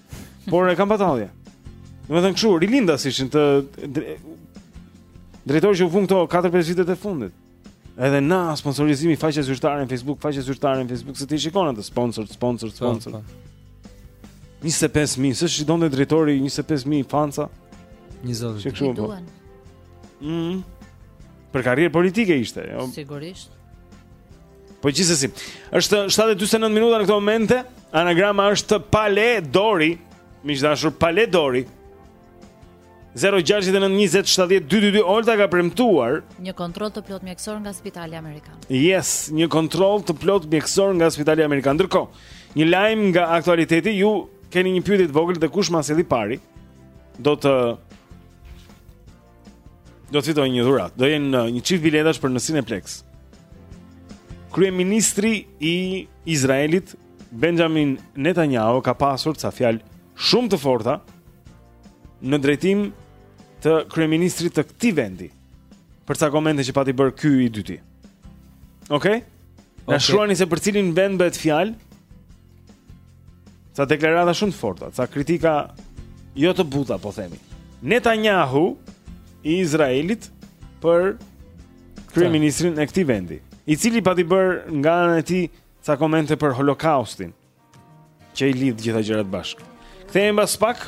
A: Por e kam batalje. Domethënë kështu, rilindas ishin te drejtoritë që u vun këto 4-5 vitet e fundit. Edhe na sponsorizimi faqe zyrtare në Facebook, faqe zyrtare në Facebook, se ti shikon atë sponsor, sponsor, po, sponsor. 25000, se e donte drejtori 25000
D: fansa. 20000.
A: Çe kështu. Po. Mhm. Për karrierë politike ishte, jo.
B: Sigurisht.
A: Po gjithsesi, është 7:49 minuta në këtë moment. Anagrama është Pale Dori, miq të dashur Pale Dori. 0692070222 Olta ka premtuar
B: një kontroll të plot mjekësor nga Spitali Amerikan.
A: Yes, një kontroll të plot mjekësor nga Spitali Amerikan. Ndërkohë, një lajm nga aktualiteti, ju keni një pyetje të vogël dhe kush ma sjell i pari? Do të Do të fitojë një dhuratë. Do jenë uh, një çift biletash për në Cineplex. Kryeministri i Izraelit Benjamin Netanyahu ka pasur ca fjalë shumë të forta në drejtim të kryeministrit të këtij vendi për ca komente që pati bërë ky i dyti. Okej? Na shkruani se për cilin vend bëhet fjalë? Ca deklarata shumë të forta, ca kritika jo të buta, po themi. Netanyahu i Izraelit për kryeministrin e këtij vendi, i cili pati bërë nga ana e tij ca komente për Holokaustin, që i lidh gjitha gjërat bashkë. Kthehemi
I: pas pak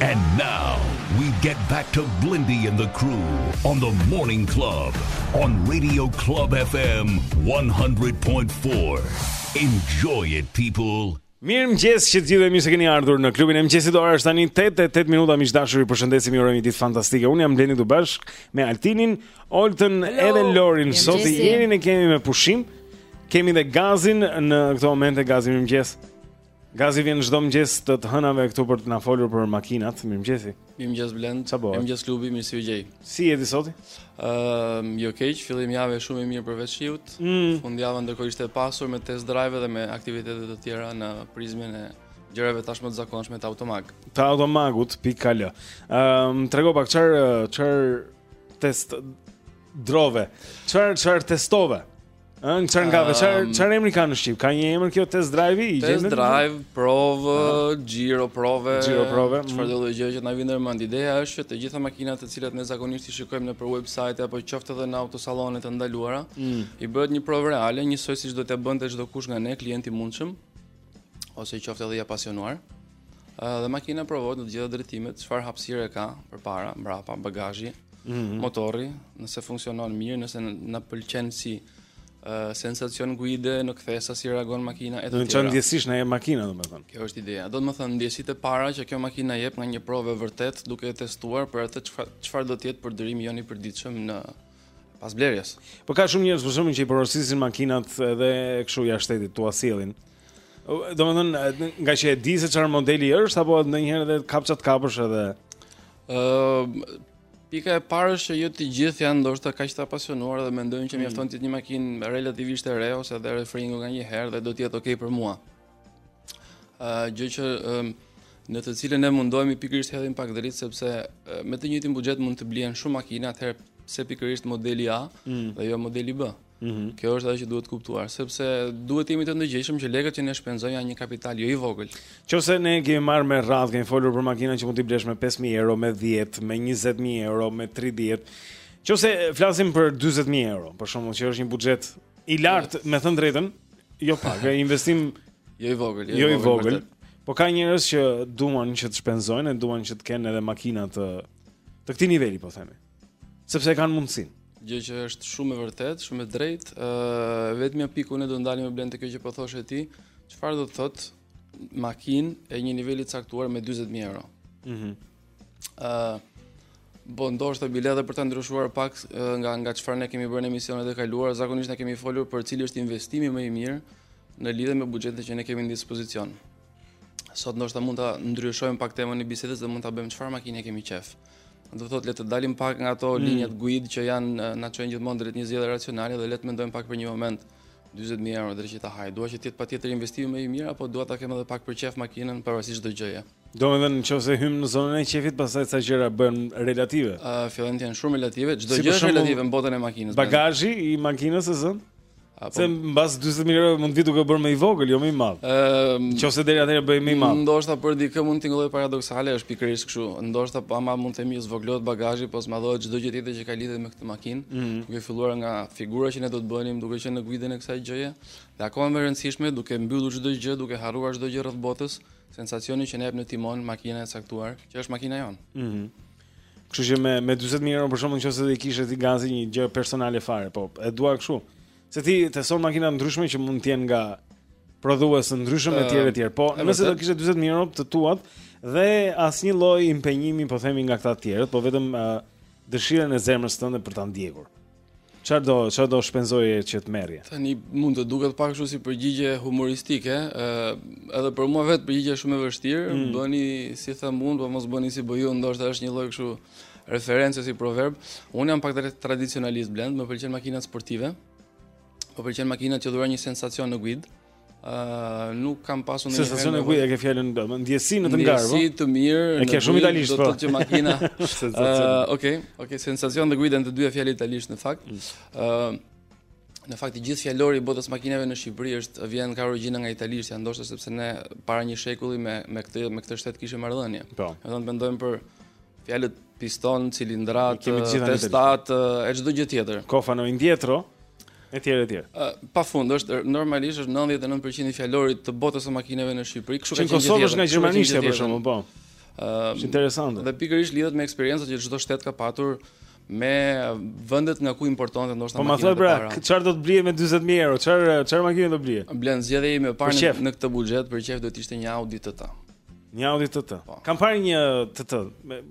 E: And now we get back to Blindy and the crew on the Morning Club on Radio Club FM 100.4. Enjoy it people.
A: Mirëmëngjes që të gjithë dhe mirë se keni ardhur në klubin e mëngjesit Ora është tani 8 e 8 minuta miq të dashur ju përshëndesim ju urojmë një ditë fantastike Unë jam Blendi së bashku me Altinin Oltën edhe Lorin sot Jenin e kemi me pushim. Kemi dhe Gazin në këto momente Gazi mirëmëngjes. Gazi vjen çdo mëngjes të së hënave këtu për të na folur për makinat. Mirëmëngjesi.
J: Mirëmëngjes Blend. Mirëmëngjes klubi, mirë se ju gjej.
A: Si je ti sot?
J: Ëm, ehm, uh, jo keq, fillim jave shumë i mirë për veç shiut.
A: Mm.
J: Fundjava ndërkohë ishte e pasur me test drive dhe me aktivitete të tjera në prizmin e gjërave tashmë të zakonshme të automag.
A: Të automagut pikë al. Ëm, ehm, um, trego pak çfarë çfarë test drove. Çfarë çfarë testove? Ëh, çfarë nga
J: dhe
A: çfarë ehm, çfarë emri ka në shqip? Ka një emër kjo test drive i
J: gjenë?
A: Test
J: drive, provë, xhiro prove.
A: Xhiro prove. Mm.
J: Çfarëdo gjë që na vjen në mend ideja është që të gjitha makinat të cilat ne zakonisht i shikojmë nëpër website apo qoftë edhe në autosalone të ndaluara,
A: mm.
J: i bëhet një provë reale, njësoj siç do të bënte çdokush nga ne, klient i mundshëm ose qoftë edhe i apasionuar. Dhe makina provohet në të gjitha drejtimet, çfarë hapësire ka përpara, mbrapa, bagazhi,
A: mm -hmm.
J: motorri, nëse funksionon mirë, nëse na pëlqen si uh, sensacion guide, në kthesa si reagon makina e të tjera.
A: Çfarë ndjesish jep makina, domethënë.
J: Kjo është ideja. Domethënë ndjesitë e para që kjo makina jep nga një provë vërtet, duke e testuar për atë çfarë çfarë do të jetë përdorimi jonë i përditshëm më pas blerjes.
A: Po ka shumë njerëz për shembull që i porosisin makinat edhe kështu jashtë shtetit, t'ua sjellin. Ëh Domethënë, ngaqë e di se çfarë modeli është, apo ndonjëherë dhe kap ça të kapësh edhe?
J: Uh, pika e parë është që jo të gjithë janë ndoshta kaq të apasionuar dhe mendojnë që
A: mm.
J: mjafton të jetë një makinë relativisht e re ose edhe fringo nganjëherë dhe do të jetë okay për mua. Ë uh, gjë që uh, në të cilën ne mundohemi pikërisht të hedhim pak dritë sepse uh, me të njëjtin buxhet mund të blihen shumë makina, atëherë pse pikërisht modeli A
A: mm.
J: dhe jo modeli B.
A: Mhm.
J: Kjo është ajo që duhet kuptuar, sepse duhet të jemi të ndërgjegjshëm që lekët që ne shpenzojmë janë një kapital jo i vogël.
A: Qoftë se ne kemi marrë me radhë, kemi folur për makina që mund t'i blesh me 5000 euro, me 10, me 20000 euro, me 30. Qoftë se flasim për 40000 euro, për shembull, që është një buxhet i lartë, me thënë të drejtën, jo pak, e investim
J: jo i vogël,
A: jo, jo i vogël. Po ka njerëz që duan që të shpenzojnë, duan që të kenë edhe makina të të këtij niveli, po themi. Sepse e kanë mundësinë.
J: Gjë që është shumë e vërtetë, shumë e drejtë. Uh, vetëm një pikë unë do ndalesha Blend te kjo që po thoshe ti, çfarë do të thotë makinë e një niveli të caktuar me 40.000 euro.
A: Mm
J: -hmm. uh, po ndoshta bile dhe për ta ndryshuar pak uh, nga, nga çfarë ne kemi bërë në emisionet e kaluara, zakonisht ne kemi folur për cili është investimi më i mirë në lidhje me buxhetin që ne kemi në dispozicion. Sot ndoshta mund ta ndryshojmë pak temën e bisedës dhe mund ta bëjmë çfarë makine kemi qejf. Do të thotë le të dalim pak nga ato
A: mm.
J: linjat guidë që janë na çojnë gjithmonë drejt një zgjedhje racionale dhe le të mendojmë pak për një moment 40000 euro dreqi ta hajë. Dua që të jetë patjetër investimi më i mirë apo dua ta kem edhe pak për qejf makinën pavarësisht çdo gjëje.
A: Domethënë nëse hyjmë në zonën e qejfit, pastaj sa gjëra bëhen relative.
J: Ë uh, fillojnë të jenë shumë relative, çdo gjë është relative në botën e makinës.
A: Bagazhi i makinës s'të zë?
J: Apo...
A: Se mbas 40 mijë euro mund të vijë duke bërë më i vogël, jo më i madh.
J: Ëm, ehm,
A: nëse deri atëherë bëhej më i madh.
J: Ndoshta për dikë mund të tingëllojë paradoksale, është pikërisht kështu. Ndoshta ama mund të themi zvogëlohet bagazhi, po zmadhohet çdo gjë tjetër që ka lidhje me këtë makinë,
A: mm -hmm.
J: duke filluar nga figura që ne do të bënim, duke qenë në guidën e kësaj gjëje, dhe akoma më e rëndësishme, duke mbyllur çdo gjë, duke harruar çdo gjë rreth botës, sensacioni që na jep në timon makina e caktuar, që është makina jonë.
A: Mm -hmm. Kështu që me me 40000 euro për shembull nëse do t'i kishe ti Gazi një gjë personale fare, po e dua kështu. Se ti teston makina të ndryshme që mund të jenë nga prodhues të ndryshëm etj etj. Po nëse do kishe 40000 euro të tuat dhe asnjë lloj impenjimi po themi nga këta të tjerët, po vetëm uh, dëshirën e zemrës tënde për ta ndjekur. Ça do, ça do shpenzoje që të merrje?
J: Tani mund të duket pak kështu si përgjigje humoristike, edhe për mua vetë përgjigje shumë e vështirë,
A: mm.
J: bëni si them unë, po mos bëni si bëj unë, ndoshta është një lloj kështu referencë si proverb. Unë jam pak tradicionalist Blend, më pëlqen makinat sportive, më pëlqen makinat që dhurojnë një sensacion në guidë, nuk kam pasur ndonjë
A: sensacion
J: në
A: guidë e ke fjalën domethënë ndjesi në të ngarë po
J: ndjesi të mirë
A: e ke shumë italisht
J: do të po. thotë që makina
A: sensacion
J: uh, ok ok sensacion dhe guidë janë të dyja fjalë italisht në fakt ë mm. në fakt i gjithë fjalori i botës së makinave në Shqipëri është vjen ka origjinë nga italishtja ndoshta sepse ne para një shekulli me me këtë me këtë shtet kishim marrëdhënie
A: po
J: të mendojmë për fjalët piston cilindrat testat e çdo gjë tjetër
A: kofano indietro etj etj.
J: Pafund është normalisht është 99% i fjalorit të botës së makinave në Shqipëri. Kështu
A: që në Kosovë është nga gjermanishtja për shembull, po. Është interesante.
J: Dhe pikërisht lidhet me eksperiencat që çdo shtet ka patur me vendet nga ku importonte ndoshta makinat.
A: Po ma thuaj pra, çfarë do të blije me 40000 euro? Çfarë çfarë makine do blije?
J: Blend, zgjedhja ime e parë në, në këtë buxhet për qejf do të ishte një Audi TT.
A: Një Audi TT.
J: Po.
A: Kam parë një TT me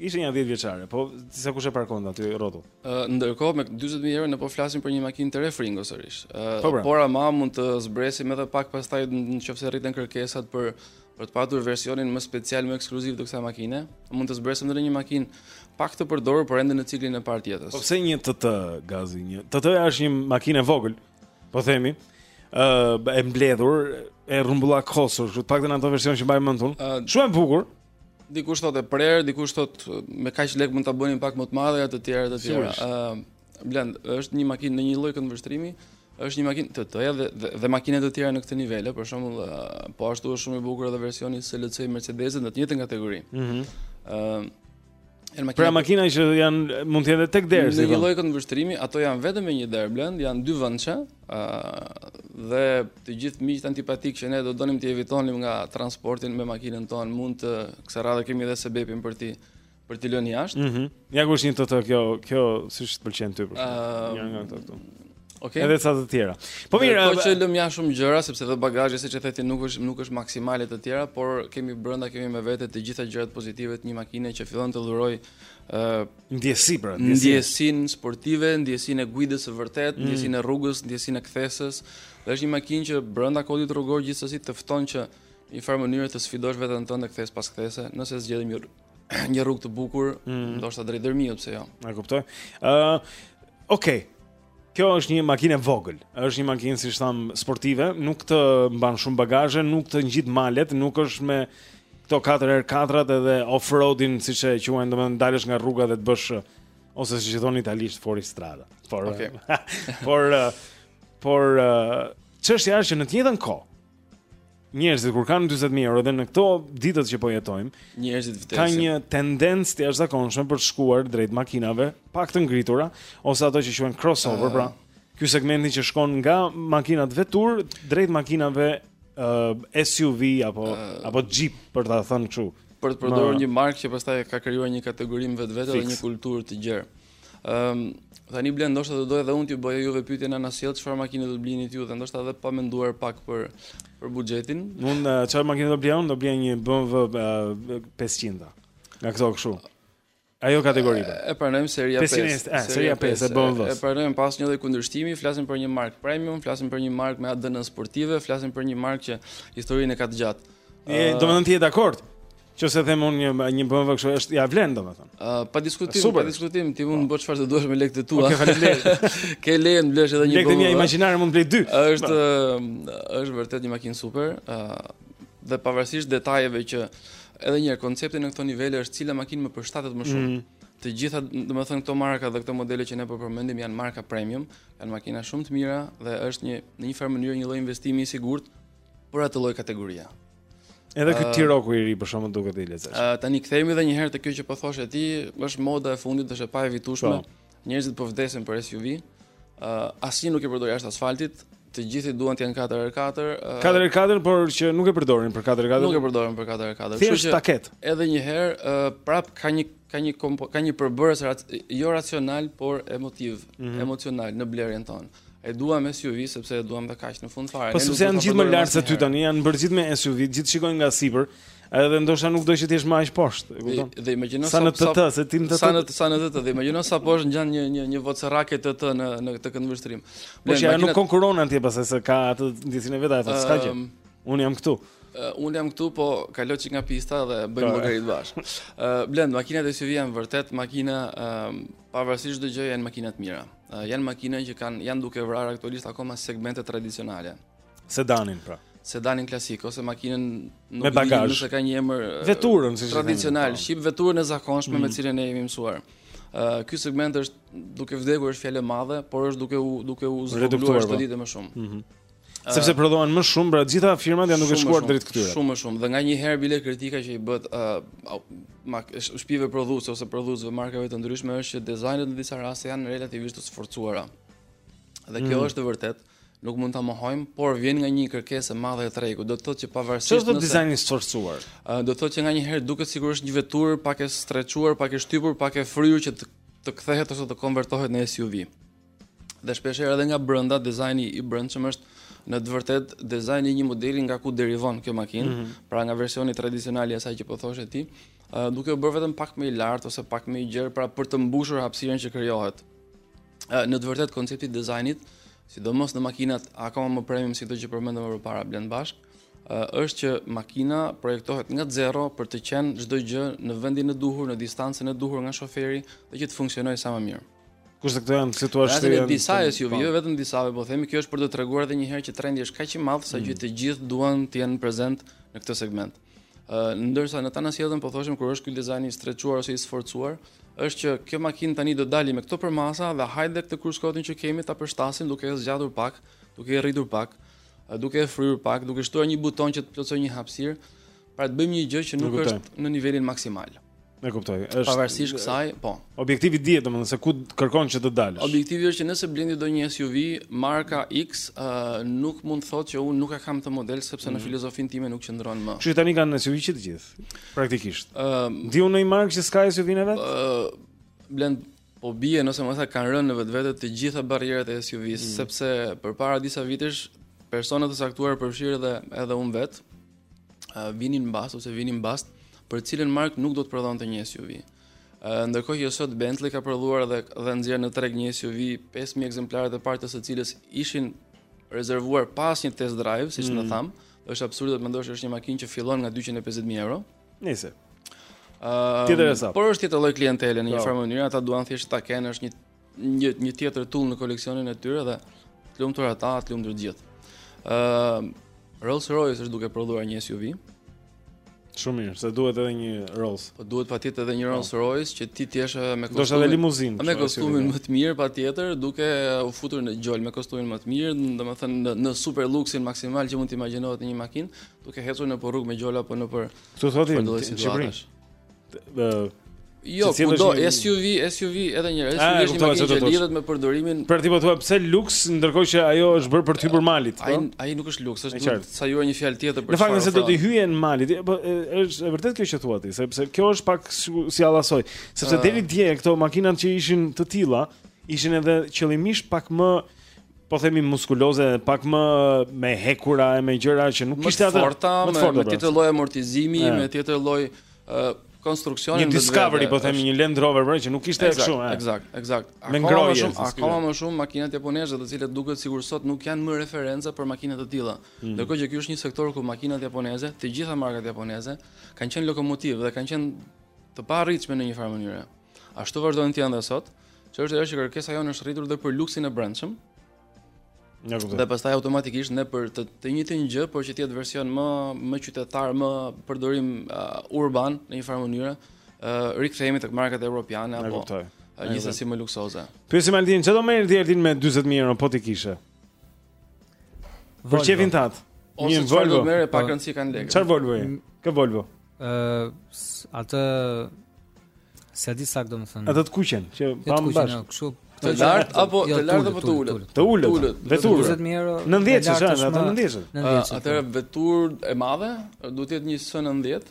A: Ishte një 10 vjeçare, po disa kush e parkonte aty rrotull.
J: Ë ndërkohë me 40000 euro ne po flasim për një makinë të re fringo sërish. Ë
A: po, pra.
J: por ama mund të zbresim edhe pak pastaj nëse rriten kërkesat për për të patur versionin më special, më ekskluziv të kësaj makine. Mund të zbresim edhe një makinë pak të përdorur por ende në ciklin e parë të jetës.
A: Po pse një TT Gazi një? TT-ja është një makinë e vogël, po themi. Ë e mbledhur, e rrumbullakosur, kështu të paktën ato versione që mbaj mend unë. Shumë e bukur.
J: Dikush thotë e prerë, dikush thotë me kaq lek mund ta bënin pak më të madhe e të tjera të tjera. Ëh, Blend, është një makinë në një lloj këndvështrimi, është një makinë TT-ja dhe dhe, dhe makina të tjera në këtë nivel, për shembull, po ashtu është shumë i bukur edhe versioni i SLC i Mercedesit në të njëjtën kategori.
A: Ëh.
J: Mm Janë makina.
A: Pra makina që janë mund të jenë tek dershe.
J: Në një
A: po.
J: lloj këndvështrimi, ato janë vetëm me një derë Blend, janë dy vendshe, ë dhe të gjithë miqtë antipatikë që ne do donim t'i evitonim nga transporti me makinën tonë, mund të kësaj radhe kemi edhe sebepin për t'i për t'i lënë jashtë.
A: Mhm. Mm ja kush një TT kjo, kjo siç të pëlqen ty për shkak.
J: Uh,
A: janë nga këto këtu.
J: Okay.
A: Edhe ca të tjera. Po mirë,
J: po që lëm jashtë shumë gjëra sepse dhe bagazhi siç e the ti nuk është nuk është maksimal e të tjera, por kemi brenda kemi me vete të gjitha gjërat pozitive të një makine që fillon të dhurojë ë uh,
A: ndjesi pra, ndjesi.
J: ndjesinë sportive, ndjesinë e guidës së vërtetë,
A: mm.
J: ndjesinë e rrugës, ndjesinë e kthesës. Dhe është një makinë që brenda kodit rrugor gjithsesi të fton që në një farë mënyre të sfidosh veten tënde kthesë pas kthese, nëse zgjedhim një Një rrugë të bukur,
A: mm.
J: ndoshta drejt Dhërmiut pse jo.
A: E kuptoj. Ë, uh, okay. Kjo është një makinë e vogël. Është një makinë siç thamë sportive, nuk të mban shumë bagazhe, nuk të ngjit malet, nuk është me këto 4x4-at edhe off-roadin siç e quajnë, domethënë dalësh nga rruga dhe të bësh ose siç i thonë italisht fuori strada. Por
J: okay.
A: por por çështja është që në të njëjtën kohë Njerëzit kur kanë 40000 euro dhe në këto ditët që po jetojmë,
J: njerëzit vërtet
A: kanë një tendencë të jashtëzakonshme për të shkuar drejt makinave pak të ngritura ose ato që quhen crossover,
J: uh,
A: pra ky segmenti që shkon nga makinat veturë drejt makinave uh, SUV apo uh, apo Jeep për ta thënë kështu.
J: Për të përdorur një markë që pastaj ka krijuar një kategori në vetvete dhe një kulturë të gjerë. Ëm ehm, tani Blend ndoshta do doja edhe unë t'ju bëja juve pyetjen anasjelltas çfarë makine do të blini ti dhe ndoshta edhe pa menduar pak për për buxhetin.
A: Unë eh, çfarë makine do blej unë do blej një BMW 500. Eh, Nga këto kështu. Ajo kategori.
J: E pranojmë seria 5.
A: Seria 5, seria 5 e BMW-së.
J: E pranojmë pas një lloj kundërshtimi, flasim për një markë premium, flasim për një markë me ADN sportive, flasim për një markë që historinë e ka të gjatë.
A: E,
J: uh,
A: domethënë ti je dakord? Që po të them unë një një BMW kështu është ia vlen domethënë.
J: Ë uh, pa diskutim,
A: Super.
J: pa diskutim, ti mund të po. bësh çfarë të duash me lekët e tua.
A: Okej, okay, faleminderit.
J: Ke lejen të blesh edhe një BMW.
A: Lekët e mia imagjinare mund të blej dy.
J: Është po. është vërtet një makinë super, ë uh, dhe pavarësisht detajeve që edhe një herë koncepti në këto nivele është cila makinë më përshtatet më shumë.
A: Mm.
J: Të gjitha, domethënë këto marka dhe këto modele që ne po përmendim janë marka premium, janë makina shumë të mira dhe është një në një farë mënyrë një lloj investimi i sigurt për atë lloj kategorie.
A: Edhe ky T-Roc-u i ri për shembull duket i lezetshëm.
J: Uh, tani kthehemi edhe një herë te kjo që po thoshe ti, është moda e fundit, është e paevitueshme.
A: Po.
J: Njerëzit po vdesin për SUV. Ë uh, asnjë nuk e përdor jashtë asfaltit. Të gjithë duan të jenë 4x4. Uh,
A: 4x4 por që nuk e përdorin për 4x4.
J: Nuk e përdorin për 4x4.
A: Thjesht ta ketë.
J: Edhe një herë uh, prap ka një ka një kompo, ka një përbërës rac, jo racional, por emotiv,
A: mm -hmm.
J: emocional në blerjen tonë. E duam SUV sepse e duam dhe kaq në fund fare.
A: Po sepse janë gjithë më lart se ty tani, janë bërë gjithë me SUV, gjithë shikojnë nga sipër. Edhe ndoshta nuk do që të jesh më aq poshtë, e kupton?
J: Dhe imagjino
A: sa në TT, se ti në TT.
J: Sa në sa në TT, dhe imagjino sa poshtë ngjan një një një vocërrake TT në në këtë këndvështrim.
A: Po që nuk konkurron njeri pastaj se ka atë ndjesinë e vet ajo, s'ka gjë.
J: Ehm,
A: Unë jam këtu.
J: Uh, unë jam këtu, po kalo çik nga pista dhe bëjmë llogaritë bashkë. Uh, Blend, makinat SUV janë vërtet makina, uh, pavarësisht çdo gjëje, janë makina të mira. Uh, janë makina që kanë, janë duke vrarë aktualisht akoma segmente tradicionale.
A: Sedanin, pra.
J: Sedanin klasik, ose makinën nuk
A: me bagazh.
J: nëse ka një emër
A: veturën, si
J: tradicional,
A: po.
J: shqip veturën e zakonshme
A: mm.
J: me cilën ne jemi mësuar. Uh, ky segment është duke vdekur është fjalë e madhe, por është duke u duke u zvogëluar çdo
A: po.
J: ditë më shumë.
A: Mm
J: -hmm.
A: Sepse prodhohen më shumë, pra gjitha firmat janë duke shkuar drejt këtyre.
J: Shumë më shumë dhe nganjëherë bile kritika që i bëhet uh, mak shtëpive prodhuese ose prodhuesve markave të ndryshme është që dizajnet në disa raste janë relativisht të sforcuara. Dhe kjo
A: mm.
J: është e vërtetë, nuk mund ta mohojmë, por vjen nga një kërkesë e madhe e tregut. Do të thotë që pavarësisht
A: nëse Çfarë dizajni i sforcuar?
J: Uh, do të thotë që nganjëherë duket sikur është një veturë pak e streçuar, pak e shtypur, pak e fryrë që të, të kthehet ose të konvertohet në SUV. Dhe shpeshherë edhe nga brenda, dizajni i brendshëm është në të vërtet dizajni i një modeli nga ku derivon kjo makinë,
A: mm -hmm.
J: pra nga versioni tradicional i asaj që po thoshe ti, uh, duke u bërë vetëm pak më i lartë ose pak më i gjerë, pra për të mbushur hapësirën që krijohet. Uh, në të vërtet koncepti i dizajnit, sidomos në makinat akoma më premium si ato që përmendëm më parë Blend bashkë, uh, është që makina projektohet nga zero për të qenë çdo gjë në vendin e duhur, në distancën e duhur nga shoferi dhe që të funksionojë sa më mirë.
A: Kurse këto janë situata
J: që janë disa e SUV, jo vetëm disa, po themi kjo është për të treguar edhe një herë që trendi është kaq i madh sa që
A: mm.
J: të gjithë duan të jenë prezent në këtë segment. Ë ndërsa në anën tjetër po thoshim kur është ky dizajn i streçuar ose i sforcuar, është që kjo makinë tani do dalë me këto përmasa dhe hajde këtë kruskotin që kemi ta përshtasim duke e zgjatur pak, duke e rritur pak, duke e fryrë pak, duke shtuar një buton që të plotësojë një hapësirë, pra të bëjmë një gjë që nuk është në nivelin maksimal.
A: E kuptoj. Është
J: pavarësisht kësaj, po.
A: Objektivi dihet domethënë se ku kërkon që të dalësh.
J: Objektivi është që nëse Blendi do një SUV marka X, uh, nuk mund të thotë që unë nuk e kam atë model sepse mm. në
A: mhm.
J: filozofinë time nuk qëndron më.
A: Kështu tani kanë SUV që të gjithë. Praktikisht.
J: Ëm, uh,
A: di unë një markë që s'ka SUV në vetë?
J: Ë, uh, Blend po bien dhe domethënë kanë rënë në vetvete të gjitha barrierat e SUV-së,
A: mm.
J: sepse përpara disa vitesh persona të caktuar përfshirë edhe edhe unë vetë, vinim bast ose vinin bast, për cilën markë nuk do të prodhonte një SUV. Ndërkohë që sot Bentley ka prodhuar dhe dhe nxjerr në treg një SUV 5000 ekzemplarët e parë të së cilës ishin rezervuar pa asnjë test drive, siç
A: mm.
J: e thamë, është absurde të mendosh se është një makinë që fillon nga 250000 euro.
A: Nice. Ëh, uh,
J: por është tjetër lloj klientele në një farë mënyrë, ata duan thjesht ta kenë, është një Një një tjetër tool në koleksionin e tyre dhe të lumtur ata, të lumtur gjithë. Ë uh, Rolls Royce është duke prodhuar një SUV.
A: Shumë mirë, se duhet edhe një Rolls.
J: Po duhet patjetër edhe një po. Rolls Royce që ti të jesh me
A: kostumin. Do
J: të
A: ishte limuzinë.
J: Me kostumin më të mirë patjetër, duke u futur në gjol me kostumin më të mirë, domethënë në, në super luksin maksimal që mund të imagjinohet në një makinë, duke ecur nëpër rrugë me gjol apo nëpër.
A: Këtu thotë në Shqipëri. Ëh,
J: Jo,
A: si
J: kudo,
A: një...
J: SUV, SUV edhe një
A: herë,
J: SUV është një makinë që lidhet me përdorimin.
A: Por ti po thua pse luks, ndërkohë që ajo është bërë për të hyrë malit, po?
J: Ai ai nuk është luks, është duhet sajuar një fjalë tjetër për çfarë.
A: Në fakt nëse do t'i hyjnë malit, po është e vërtetë kjo që thua ti, sepse kjo është pak si allasoj, sepse
J: ah.
A: deri dje këto makinat që ishin të tilla, ishin edhe qëllimisht pak më po themi muskuloze dhe pak më me hekura e me gjëra që nuk kishte atë.
J: Më të forta, më të
A: forta,
J: me tjetër lloj amortizimi,
A: yeah.
J: me tjetër lloj uh, konstruksioni.
A: Një Discovery, po themi një Land Rover, pra që nuk kishte
J: eksakt,
A: kështu, ëh.
J: Eksakt, eksakt.
A: Me
J: ngrohje. Shumë, akoma më shumë makinat japoneze, të cilat duket sikur sot nuk janë më referenca për makina të tilla.
A: Mm.
J: Ndërkohë që ky është një sektor ku makinat japoneze, të gjitha markat japoneze, kanë qenë lokomotivë dhe kanë qenë të paarritshme në një farë mënyre. Ashtu vazhdojnë të jenë dhe sot. Çështja është që kërkesa jonë është rritur dhe për luksin e brendshëm.
A: E kuptoj.
J: Dhe pastaj automatikisht ne për të të njëjtin gjë, por që të jetë version më më qytetar, me përdorim uh, urban në një farë mënyre, uh, rikthehemi tek markat europiane apo.
A: E
J: kuptoj. Gjithsesi më luksoze.
A: Pyesim Aldin, çfarë do merrje ti Aldin me 40000 euro po t'i kishe? Për qejfin tat. Një Volvo.
J: Ose çfarë
D: pak
J: rëndësi kanë lekët.
A: Çfarë Volvo je? Kë Volvo?
D: Ë atë s'e di sa
A: do të
D: thënë.
A: Atë
D: të kuqen
A: që
D: pamë bashkë. Kështu
J: të lartë apo
D: jo,
J: të lartë apo të ulët?
A: Të ulët. Veturë.
D: 20000 euro.
A: 90 çfarë
D: atë
A: 90.
J: Atëherë veturë e madhe, duhet të jetë një S90.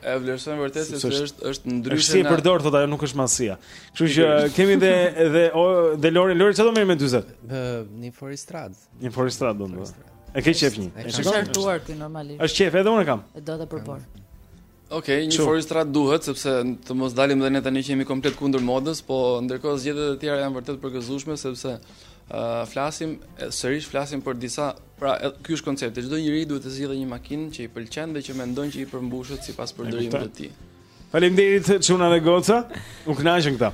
B: E
J: vlerësojmë vërtet
A: se është
J: është është ndryshe.
A: Është si e përdor thotë ajo nuk është masia. Kështu që kemi dhe dhe o, dhe Lori, Lori çfarë do merr me 40?
C: Ë, një fuoristradë.
A: Një fuoristradë do të thotë. E ke qejf një.
C: E
A: shikon?
B: Është hartuar ti normalisht.
A: Është qejf edhe unë kam.
B: E do ta përpor.
H: Okej, okay,
A: një
H: fuoristradë duhet sepse të mos dalim dhe ne tani që jemi komplet kundër modës, po ndërkohë zgjedhjet e tjera janë vërtet të përgëzueshme sepse uh, flasim sërish flasim për disa Pra, ky është koncepti, çdo njeri duhet të zgjedhë një makinë që i pëlqen dhe që mendon që i përmbushet sipas përdorimit të tij.
A: Faleminderit çuna dhe goca. U kënaqëm këta.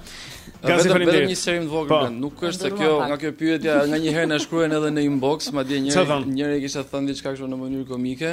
A: Gazi
H: faleminderit. Vetëm një sqarim të vogël,
A: po.
H: nuk është se kjo nga kjo pyetja, nga një herë na shkruajnë edhe në inbox, madje
A: një
H: njëri kishte thënë diçka kështu në mënyrë komike.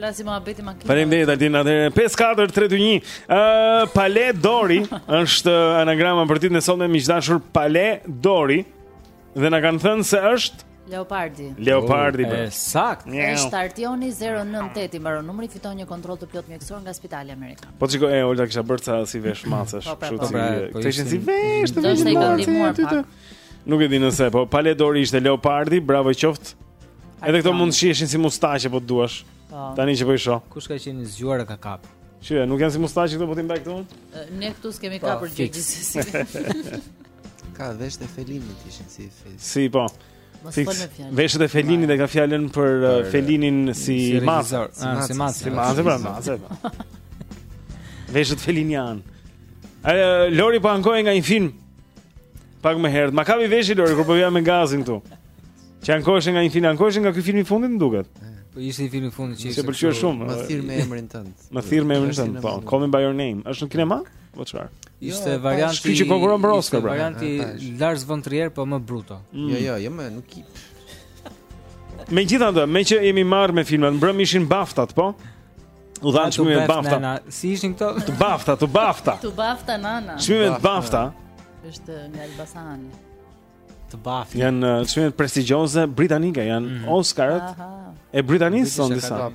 A: Lazi më habiti makinë. Faleminderit
H: Altin
A: atëherë
H: 5
A: 4 3 2 1. Ë uh, Pale Dori është anagrama për ditën e sotme miq të dashur Pale Dori dhe na kanë thënë se është
B: Leopardi.
A: Leopardi.
D: Oh,
A: e
D: saktë.
B: Është Artioni 098 i mbaron numri fiton një kontroll të plotë mjekësor nga Spitali Amerikan.
A: Po shiko e Olga kisha bërë ca si vesh macesh,
B: po, pra,
A: kështu
B: po,
A: si.
D: Pra, po, Kështu
A: si vesh të vesh
B: macesh.
A: Nuk e di nëse, po pale dori ishte leopardi, bravo qoftë. Edhe këto mund të shiheshin si mustaqe po të duash.
B: Po.
A: Tani që po i shoh.
D: Kush ka qenë zgjuar e ka kap?
A: Shihe, nuk janë si mustaqe këto po t'i mbaj këtu?
B: Ne këtu s'kemi
D: po,
B: kapur gjë gjithsesi.
C: Ka veshët e felinit ishin si felinët.
A: Si po.
B: Fiks.
A: Veshët e felinit e ka fjalën për uh, uh, felinin si mace,
D: ah, si mace,
A: si mace, pra mace. Veshët felinianë. Ai uh, Lori po ankohej nga një film. Pak më herët, ma kapi veshi Lori kur po vija me gazin këtu. Që ankohej nga një film, ankohej nga ky film i fundit më duket.
D: Po ishte një film i fundit që
A: ishte. Më pëlqeu shumë.
C: Më thirr me emrin tënd.
A: Më thirr me emrin tënd. Po, Call Me By Your Name. Është në kinema? Po çfarë?
C: Jo, ishte
D: varianti.
A: Ky që konkurron për Oscar, pra.
D: Varianti
C: ah,
D: Lars von Trier, po më bruto. Mm.
C: Jo, jo, jo, më nuk i.
A: Megjithatë, meqë jemi marrë me filmat, mbrëm ishin baftat, po? U dhanë çmimet Bafta.
D: Nana, si ishin këto?
A: T'u bafta, t'u bafta.
B: T'u bafta nana.
A: Çmimet Bafta.
B: Është nga Elbasani.
D: T'u bafta.
A: Janë uh, çmime prestigjioze britanike, janë mm. Oscarat.
B: Aha.
A: E Britanisë si
D: një disaj.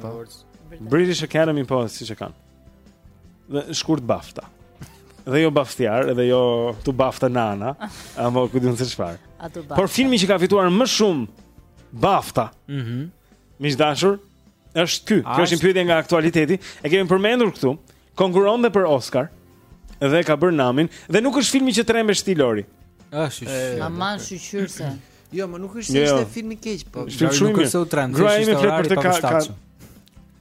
A: British Academy po siç e kanë. Dhe shkurt bafta. Dhe jo baftiar, edhe jo t'u bafta nana, apo ku di unë se çfarë. Por filmi që ka fituar më shumë bafta.
D: Mhm.
A: Mm Miq të dashur, është ky. Kjo është një pyetje nga aktualiteti. E kemi përmendur këtu. Konkuron dhe për Oscar dhe ka bërë namin dhe nuk është filmi që trembesh ti Lori.
D: Është.
B: Aman shyqyr se.
C: Jo, më nuk është
A: jo.
C: ishte film i keq, po.
A: Është shumë i mirë. Gruaja ime flet për të ka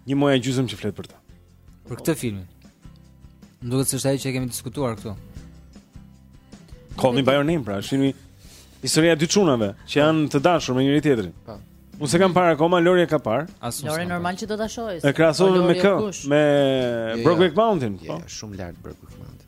A: një muaj e gjysmë që flet për të.
D: Për këtë film. Më duket se është ai që e kemi diskutuar këtu.
A: Call me by your name, pra, është filmi historia e dy çunave që janë të dashur me njëri tjetrin.
C: Po.
A: Unë s'e kam parë akoma, Lori e ka parë.
B: Lori normal që do ta shohë.
A: E krahasove
B: po,
A: me kë? Me Brokeback Mountain, po.
C: Shumë lart Brokeback Mountain.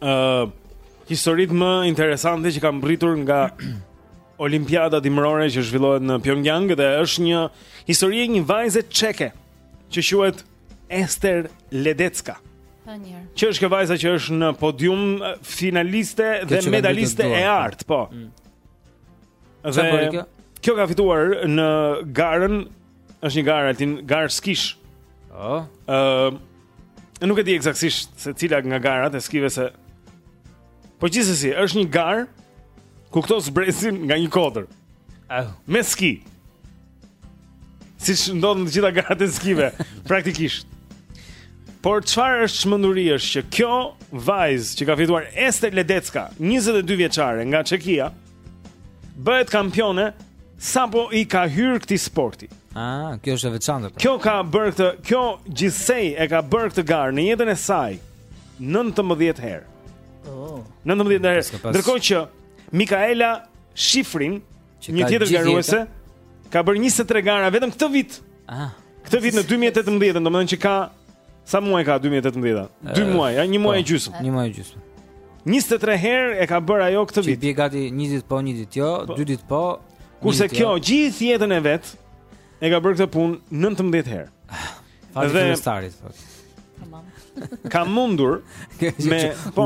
A: ë uh, historitë më interesante që ka mbërritur nga Olimpiada dimërore që zhvillohet në Pyongyang dhe është një histori e një vajze çeke që quhet Esther Ledecka.
B: Tanjer.
A: Që është kjo vajza që është në podium finaliste dhe medaliste e artë, po.
D: Mm.
A: Dhe
D: kjo?
A: kjo ka fituar në garën Është një garë alpine, garë skish.
D: Ëh.
A: Ëh. Nuk e di eksaktësisht se cila nga garat e skive se Po gjithsesi, është një garë ku këto zbresin nga një kodër.
D: Au.
A: Me ski. Siç ndodhin të gjitha garat e skive, praktikisht. Por çfarë është çmenduria është që kjo vajzë që ka fituar Ester Ledecka, 22 vjeçare nga Çekia, bëhet kampione sapo i ka hyrë këtij sporti.
D: Ah, kjo është e veçantë. Pra.
A: Kjo ka bërë këtë, kjo gjithsej e ka bërë këtë garë në jetën e saj 19 herë.
B: Oh.
A: 19 herë. Ndërkohë që Mikaela Shifrin,
D: që
A: është
D: një
A: tjetër garuese, Ka bërë 23 gara vetëm këtë vit.
D: Ah.
A: Këtë vit në 2018, domethënë që ka sa muaj ka 2018? 2 muaj, ja, një muaj e po, gjysmë.
D: Një muaj e gjysmë.
A: 23 herë e ka bërë ajo këtë
D: vit. I bie gati një ditë po, një ditë jo, po. dy ditë po.
A: Kurse kjo
D: jo.
A: gjithë jetën e vet e ka bërë këtë punë 19 herë.
D: Fati
A: i
D: fillestarit, thotë. Tamam.
A: Ka mundur me po.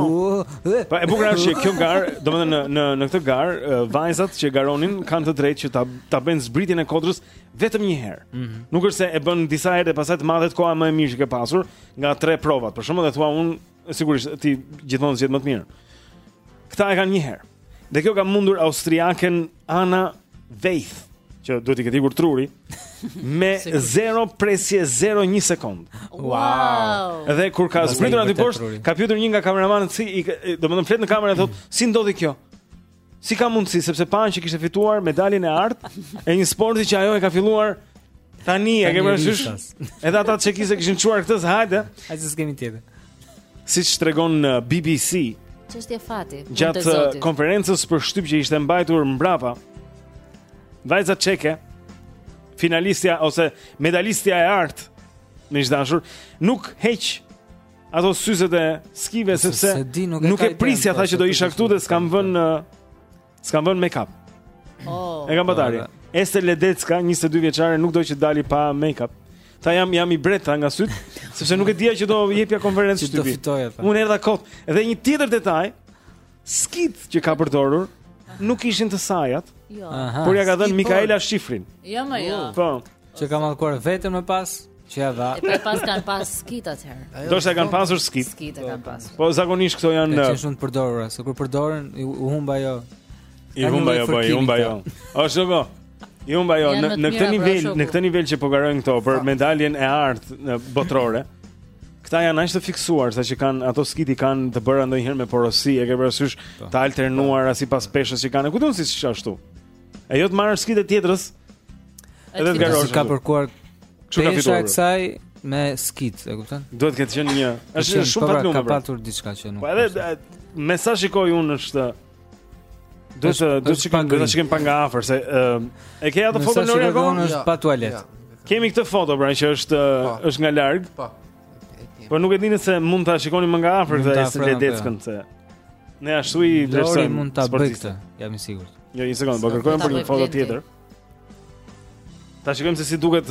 A: Po e bukura është që kjo garë, domethënë në në në këtë garë, vajzat që garonin kanë të drejtë që ta ta bëjnë zbritjen e kodrës vetëm një herë.
D: Mm -hmm.
A: Nuk është se e bën disa herë dhe pastaj të matet koha më e mirë që ke pasur nga tre provat. Për shembull, e thua unë Sigurisht ti gjithmonë zgjedh më të mirën. Këta e kanë një herë. Dhe kjo ka mundur austriaken Ana Veith, që duhet t'i ketë ikur truri, me zero presje, zero një sekond.
B: Wow!
A: Dhe kur ka zbritur aty poshtë, ka pyetur një nga kameramanët, si, domethënë flet në kamerë, e thotë, si ndodhi kjo? Si ka mundësi, sepse panë që kishte fituar medaljen e artë e një sporti që ajo e ka filluar tani, e ke parasysh? Edhe ata që kishte kishin çuar këtë, hajde.
D: Hajde s'kemi tjetër.
A: Siç tregon uh, BBC,
B: çështje fati.
A: Gjatë uh, konferencës për shtyp që ishte mbajtur mbrapa, vajza çeke, finalistja ose medalistja e artë, miq të dashur, nuk heq ato syzet e skive sepse
D: nuk e
A: prisja tha që do isha këtu dhe s'kam vënë s'kam vënë make-up.
B: Oh.
A: E kam batari. Ester Ledecka, 22 vjeçare, nuk do që dali pa make-up. Tha jam jam e mbretur nga sytë, sepse nuk e dija që do jepja konferencë shtypi. Unë erdha kot. Dhe një tjetër detaj, skit që ka përdorur nuk ishin të sajat.
B: Jo.
A: Por ia ka dhënë Mikaela Shiffrin.
B: Jo, më jo.
A: Po.
D: Që ka mallkuar veten më pas që ia dha.
B: Po pas kanë pas skit atëherë.
A: Do të kanë pasur skit.
B: Skit e kanë pas.
A: Po zakonisht këto janë.
D: Këto shumë të përdorura, se kur përdoren u humb ajo.
A: I
D: humb
A: ajo, po i humb
D: ajo.
A: Është po. I humb
B: ajo
A: në këtë nivel, në këtë nivel që po garojnë këto për medaljen e artë botërore. Këta janë aq të fiksuar sa që kanë ato skit i kanë të bëra ndonjëherë me porosi, e ke parasysh
D: po.
A: të alternuara po. sipas peshës që kanë. Ku do të thënë siç ashtu? E jo të marrë skit e tjetrës. Edhe të garosh.
D: Ka përkuar
A: çka fiton.
D: Pesha e kësaj me skit, e kupton?
A: Duhet të ketë qenë një. Është shumë
D: pa
A: numër.
D: Ka
A: pra.
D: patur diçka që nuk.
A: Po edhe me sa shikoj unë është
D: Do
A: të
D: do
A: të shikojmë do
D: të
A: shikojmë pa nga afër se e ke atë foto Lori
D: apo është pa tualet.
A: Kemi këtë foto pra që është po. është nga larg.
C: Po.
A: Po nuk e di nëse mund ta shikojmë më nga afër këtë Ledeckën se. Ne ashtu i
D: drejtojmë.
A: Lori
D: mund ta
A: bëjë
D: këtë, jam i sigurt.
A: Jo, një sekondë, po kërkojmë për një foto tjetër. Ta shikojmë se si duket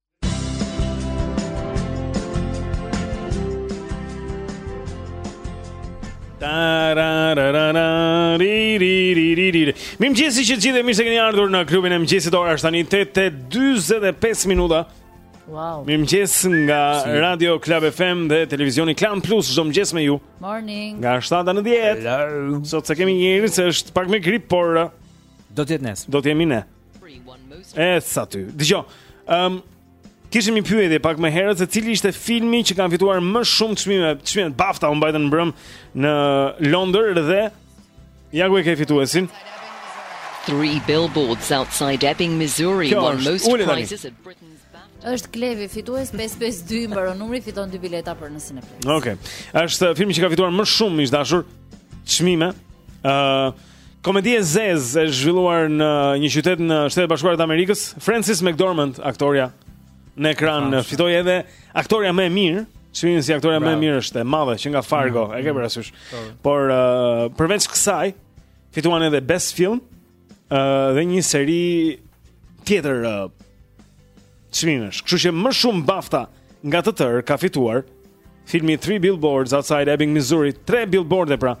D: Mirëmëngjesi të
A: gjithë e mirë se këni ardhur në klubin e mëngjesit ora është tani 8.45 minuta
B: Wow.
A: Mirëmëngjes nga. Radio Club FM dhe Televizioni Klan Plus çdo mëngjes me ju
B: Morning
A: Nga 7 në 10 Hello Sot s'e kemi njërin se është pak me grip, por uh,
D: Do të jetë nes
A: Do të jemi ne Edhe ty. Dëgjo. Ëm um, kishim një pyetje pak më herët se cili ishte filmi që ka fituar më shumë çmime, çmimet BAFTA u mbajtën mbrëm në Londër dhe ja ku e ke fituesin.
K: Three billboards outside Ebbing, Missouri
A: Kjo,
K: won most prizes at Britain's BAFTA.
B: Është Klevi fitues 552 i mbaron numri fiton dy bileta për në Cineplex.
A: Okej. Okay. Është filmi që ka fituar më shumë miq të dashur çmime. Ëh uh, Komedi e zezë e zhvilluar në një qytet në Shtetet e Bashkuara të Amerikës, Frances McDormand, aktorja në ekran, fitoi edhe aktorja më e mirë. Çmimin si aktorja më e mirë është e madhe që nga Fargo,
D: mm.
A: e ke parasysh.
D: Mm.
A: Por uh, përveç kësaj, fituan edhe Best Film uh, dhe një seri tjetër uh, çmimesh. Kështu që më shumë BAFTA nga të tërë ka fituar filmi Three Billboards Outside Ebbing, Missouri, tre billboarde pra.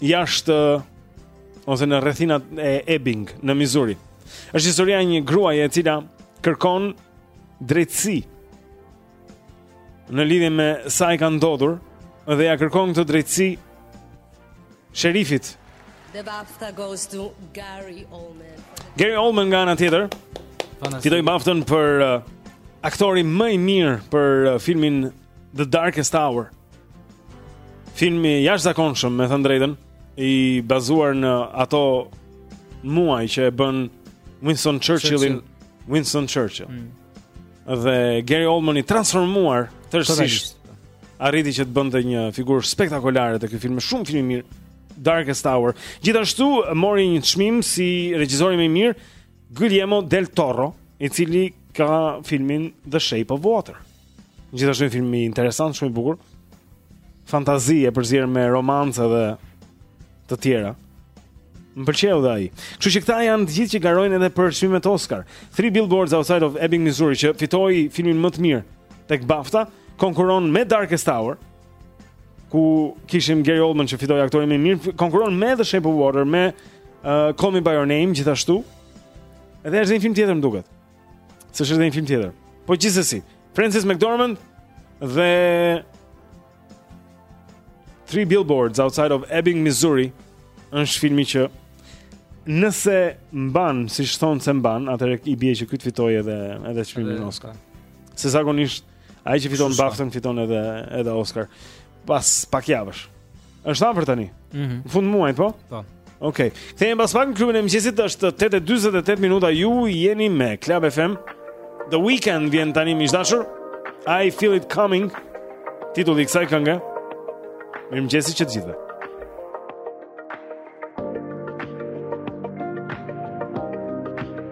A: Jashtë ose në rrethinat e Ebbing në Missouri. Është historia e një gruaje e cila kërkon drejtësi në lidhje me sa i ka ndodhur dhe ia kërkon këtë drejtësi sherifit.
L: The BAFTA goes to Gary Oldman.
A: Gary Oldman nga ana tjetër.
I: Fitoi BAFTA-n për uh, aktori më i mirë për uh, filmin The Darkest Hour. Film i jashtëzakonshëm, me thënë drejtën, i bazuar në ato muaj që e bënë Winston Churchillin, Winston Churchill. Mm. dhe Gary Oldman i transformuar tërësisht arriti që të bënte një figurë spektakolare te ky film, shumë film i mirë, Darkest Hour. Gjithashtu mori një çmim si regjisori më i mirë Guillermo del Toro, i cili ka filmin The Shape of Water. Gjithashtu një film interesant, shumë i bukur. Fantazi e përzier me romancë dhe të tjera. Më pëlqeu dhe ai. Kështu që këta janë të gjithë që garojnë edhe për çmimet Oscar. Three Billboards Outside of Ebbing, Missouri që fitoi filmin më të mirë tek BAFTA, konkuron me Darkest Hour ku kishim Gary Oldman që fitoi aktori më i mirë, konkuron me The Shape of Water, me uh, Call Me By Your Name gjithashtu. Edhe është një film tjetër më duket. Është një film tjetër. Po gjithsesi, Frances McDormand dhe Three Billboards Outside of Ebbing, Missouri është filmi që nëse mban, siç thonë se mban, atëherë i bie që ky të fitojë edhe edhe çmimin Oscar. Se zakonisht ai që fiton BAFTA-n fiton edhe edhe Oscar pas pak javësh. Është afër tani.
D: Mm -hmm.
I: Në fund muajit, po?
D: Po.
I: Ok, kthehemi pas pak në klubin e mëngjesit është 8 e 48 minuta Ju jeni me Club FM The Weeknd vjen tani miq të dashur I Feel It Coming Titulli i kësaj kënge Mirëmëngjes të gjithëve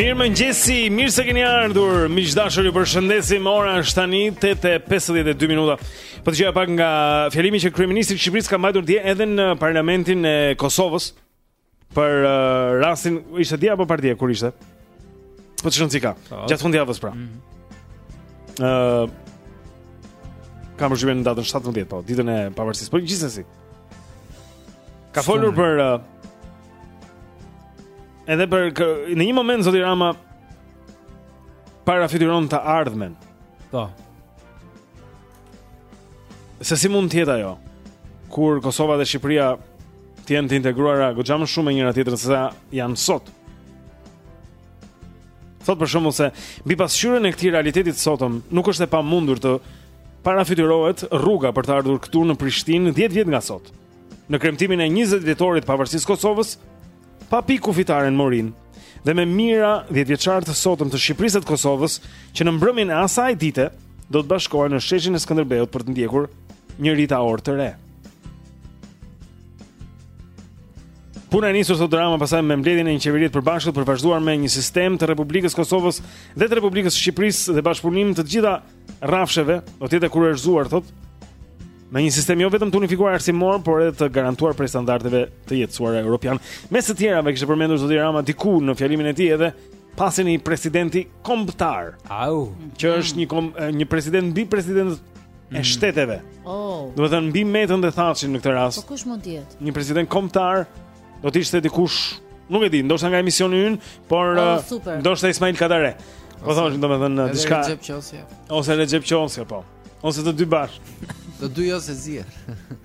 M: Mirëmëngjesi,
A: mirë se keni ardhur miq të dashur ju përshëndesim Ora është tani 8.52 minuta Po dëgjoja pak nga fjalimi që Kryeministri i Shqipërisë ka mbajtur dje edhe në Parlamentin e Kosovës Për uh, rastin, ishte dje apo pardje, kur ishte? Po të shoh se ka.
D: Oh.
A: Gjatë fundjavës pra. Ëh. Mm -hmm. uh, kam përshtypjen në datën 17, po ditën e pavarësisë, por gjithsesi. Ka folur për uh, edhe për kë, në një moment zoti Rama parafytyron të ardhmen.
D: Po.
A: Se si mund të jetë ajo Kur Kosova dhe Shqipëria Të jenë të integruara goxha më shumë me njëra-tjetrën sesa janë sot Thotë për shembull se mbi pasqyrën e këtij realiteti të sotëm Nuk është e pamundur të parafytyrohet rruga për të ardhur këtu në Prishtinë 10 vjet nga sot. Në kremtimin e 20 vjetorit të pavarësisë së Kosovës, pa pikë kufitare në Morinë dhe me mijëra dhjetëvjeçarë të sotëm të Shqipërisë e të Kosovës, që në mbrëmjen e asaj dite do të bashkohen në sheshin e Skënderbeut për të ndjekur një Rita Orë të re. Puna e nisur thotë Rama pastaj me mbledhjen e një qeverie të përbashkët për të vazhduar me një sistem të Republikës së Kosovës dhe të Republikës së Shqipërisë dhe bashkëpunimi të të gjitha rrafsheve do të jetë e kurorëzuar thotë me një sistem jo vetëm të unifikuar arsimor, por edhe të garantuar prej standardeve të jetësuara europiane. Mes të tjerave kishte përmendur zoti Rama diku në fjalimin e tij edhe pasjen e një presidenti kombëtar.
D: Au,
A: që është një kom, një president mbi presidentët e mm. shteteve.
B: Oh.
A: Domethënë mbi Metën dhe Thaçin në këtë rast.
B: Po kush mund të jetë?
A: Një president kombëtar Do të ishte dikush, nuk e di, ndoshta nga emisioni ynë, por
B: oh,
A: uh, ndoshta Ismail Kadare. Po thonë, domethënë diçka.
C: Ose Rexhep Qosja.
A: Ose Rexhep Qosja, po. Ose të dy bashkë.
C: Të dy jo se
B: zihen.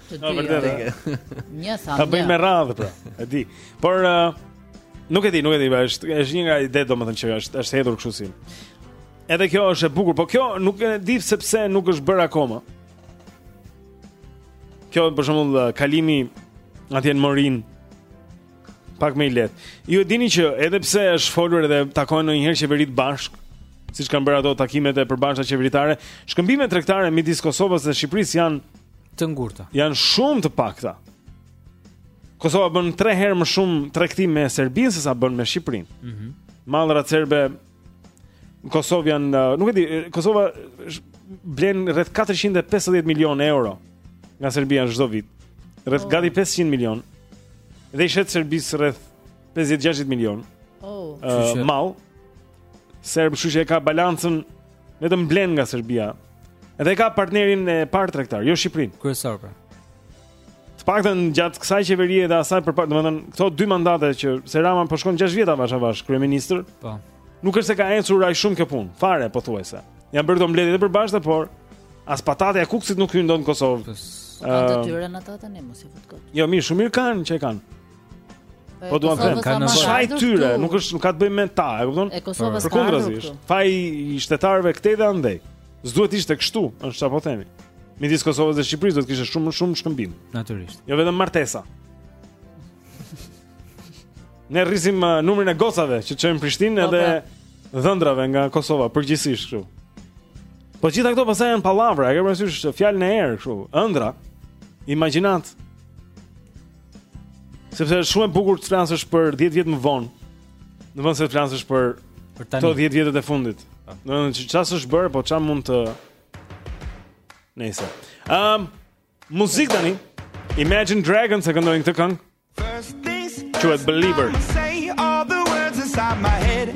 A: Të
B: dy.
A: Jo.
B: Një sa.
A: Ta bëjmë me radhë pra. E di. Por uh, nuk e di, nuk e di, është është një nga idetë domethënë që është është hedhur kështu si. Edhe kjo është e bukur, po kjo nuk e di sepse nuk është bërë akoma. Kjo për shembull kalimi atje në Morinë pak më i lehtë. Ju e dini që edhe pse është folur edhe takohen ndonjëherë qeveritë bashkë, siç kanë bërë ato takimet e përbashkëta qeveritare, shkëmbimet tregtare midis Kosovës dhe Shqipërisë janë
D: të ngurta.
A: Janë shumë të pakta. Kosova bën 3 herë më shumë tregtim me Serbinë sesa bën me Shqipërinë.
D: Mhm.
A: Mm Mallrat serbe Kosovë janë, uh, nuk e di, uh, Kosova blen rreth 450 milion euro nga Serbia çdo vit. Rreth
B: oh.
A: gati 500 milion. Dhe i shet Serbisë rreth 50-60 milion.
B: Oh.
A: Uh, mall serb, kështu që e ka balancën vetëm blen nga Serbia. Edhe ka partnerin e parë tregtar, jo Shqipërinë.
D: Kryesor pra.
A: Të paktën gjatë kësaj qeverie dhe asaj përpara, domethënë këto dy mandate që kur Rama po shkon 6 vjet avash avash kryeministër.
D: Po.
A: Nuk është se ka ecur ai shumë kjo punë, fare pothuajse. Janë bërë këto mbledhje të përbashkëta, por as patatja e Kukësit nuk hyn dot në Kosovë.
B: Ëh.
A: Ato
B: tyre na ata tani mos i vot kot.
A: Jo, mirë, shumë mirë kanë që e kanë. Po dua të them,
B: s'është
A: faji
B: i
A: tyre, nuk është nuk ka të bëjë me ta, e kupton?
B: E Kosovës ka.
A: Përkundrazi, faji i shtetarëve këtej dhe andej. S'duhet të ishte kështu, është çfarë po themi. Midis Kosovës dhe Shqipërisë do të kishte shumë shumë shkëmbim.
D: Natyrisht.
A: Jo vetëm martesa. Ne rrisim uh, numrin e gocave që çojmë në Prishtinë
B: po,
A: edhe pra. dhëndurëve nga Kosova përgjithësisht kështu. Po të gjitha këto pastaj janë pallavra, e ke parasysh fjalë në erë kështu, ëndrra, imagjinatë. Sepse është shumë e bukur të flasësh për 10 vjet më vonë. Në vend se të flasësh për
D: për tani.
A: Këto 10 vjetët e fundit. Ah. Do të thotë çfarë s'është bërë, po çfarë mund të Nëse. Ehm, um, muzikë tani. Imagine Dragons e këndojnë këtë këngë.
L: First things first, I'm gonna say all the words inside my
A: head.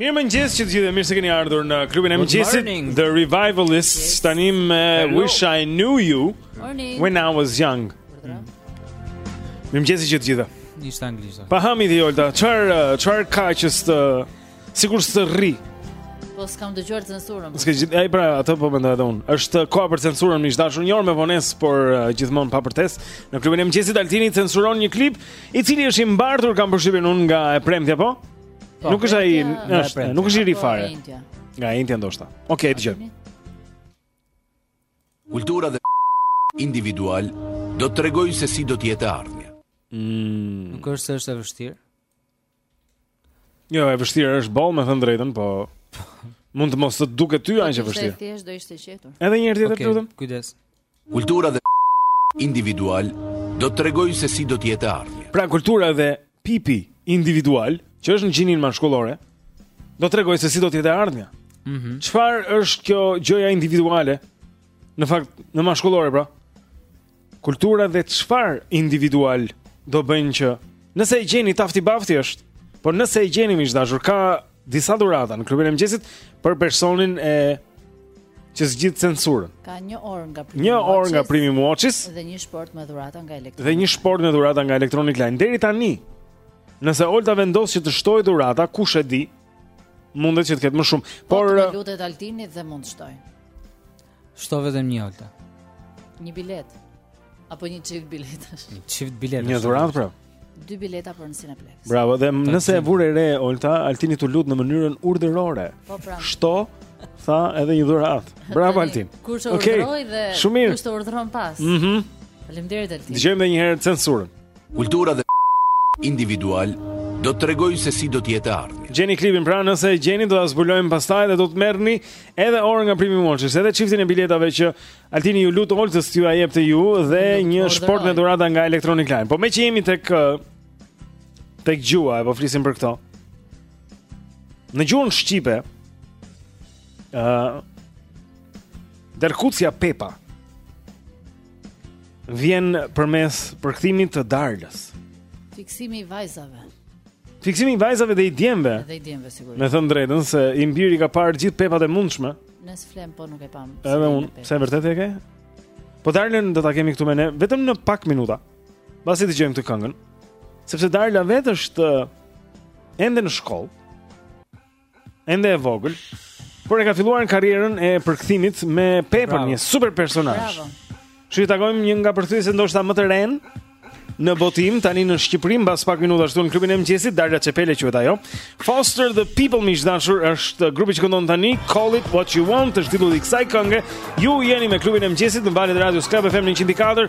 A: Mirëmëngjes që të gjithë dhe mirë se keni ardhur në Klubin e Mëngjesit The Revivalists yes. Tani me Wish I Knew You
B: Morning.
A: When I Was Young Mirëmëngjes që të gjithë
D: Nise anglisht
A: Pa ham ti Olta Çar, çar ka që s'të Sikur s'të rri
B: Po s'kam dëgjuar censurën
A: S'ka gjë E pra atë po mendoj dhe unë është koha për censurën Miq të dashur një orë me vonesë Por uh, gjithmonë pa përtesë Në Klubin e Mëngjesit Altini censuron një klip I cili është i mbartur Kam përshtypjen unë nga e premtja po
D: Po,
A: nuk është ai, është, nuk është i ri fare. Nga India ndoshta. Okej, okay, dëgjoj.
N: Kultura dhe individual do të tregojnë se si do të jetë e ardhmja.
A: Mm.
D: Nuk është se është e vështirë.
A: Jo, e vështirë është boll, me thënë të drejtën, po mund të mos të duket ty aq e vështirë.
B: Është thjesht do ishte gjetur.
A: Edhe një herë tjetër,
D: okay, të
A: lutem.
D: Kujdes.
N: Kultura dhe individual do të tregojnë se si do të jetë e ardhmja.
A: Pra kultura dhe pipi individual, që është në gjininë mashkullore, do të tregojë se si do të jetë e ardhmja.
D: Mhm.
A: Çfarë mm -hmm. është kjo gjëja individuale? Në fakt, në mashkullore pra. Kultura dhe çfarë individual do bëjnë që nëse e gjeni tafti bafti është, por nëse e gjeni miq të dashur, ka Disa dhurata në klubin e mëngjesit për personin që zgjidh censurën.
B: Ka një orë nga primi.
A: Një orë nga primi Watches
B: dhe një shportë me dhurata nga Electronic.
A: Dhe një shportë me dhurata nga Electronic Line. Deri tani, nëse Olta vendos që të shtojë dhurata, kush e di, mundet që të ketë më shumë.
B: Po,
A: Por po
B: lutet Altini dhe mund të shtojë.
D: Shto vetëm një olta.
B: Një bilet. Apo një çift biletash.
D: Një çift biletash.
A: Një dhuratë pra.
B: Dy bileta për në Cineplex.
A: Bravo, dhe nëse e vure re Olta, Altini t'u lut në mënyrën urdhërore.
B: Po pra.
A: Shto tha edhe një dhuratë. Bravo Altin.
B: Kush urdhëroi
A: okay. dhe
B: kush të urdhëron pastaj.
A: Mhm.
B: Mm Faleminderit Altin.
A: Dëgjojmë edhe një herë censurën.
N: Kultura dhe individi do të tregojnë se si do të jetë e ardhmja.
A: Gjeni klipin pra, nëse e gjeni do ta zbulojmë pastaj dhe do të merrni edhe orën nga Primi Watches, edhe çiftin e biletave që Altini iu lut Oltës t'jua jepte ju dhe një shportë me dhurata nga Electronic Line. Po meqë jemi tek tek gjua, po flisim për këto. Në gjuhën shqipe, ë uh, Derrkucja Pepa. vjen përmes përkthimit të Darlës.
B: Fiksimi i vajzave.
A: Fiksimi i vajzave dhe i djemve.
B: Dhe i djemve sigurisht.
A: Me thënë të drejtën se im bir i ka parë gjithë pepat e mundshme.
B: Ne s'flemë po nuk e pamë.
A: Edhe unë, pse vërtet e ke? Po Darlën do ta kemi këtu me ne vetëm në pak minuta. Pasi të dëgjojmë këtë këngën. Sepse Darla vetë është ende në shkollë. ende e vogël, por e ka filluar karrierën e përkthimit me Pepën, një super personazh.
B: Bravo.
A: E takojmë një nga përkthyeset ndoshta më të renë në botim tani në Shqipëri mbas pak minutash këtu në klubin e mëngjesit Darla Çepele quhet ajo. Foster the People miq të dashur është grupi që këndon tani Call it what you want është titulli i kësaj kënge. Ju jeni me klubin e mëngjesit në valët e radios Club FM 104.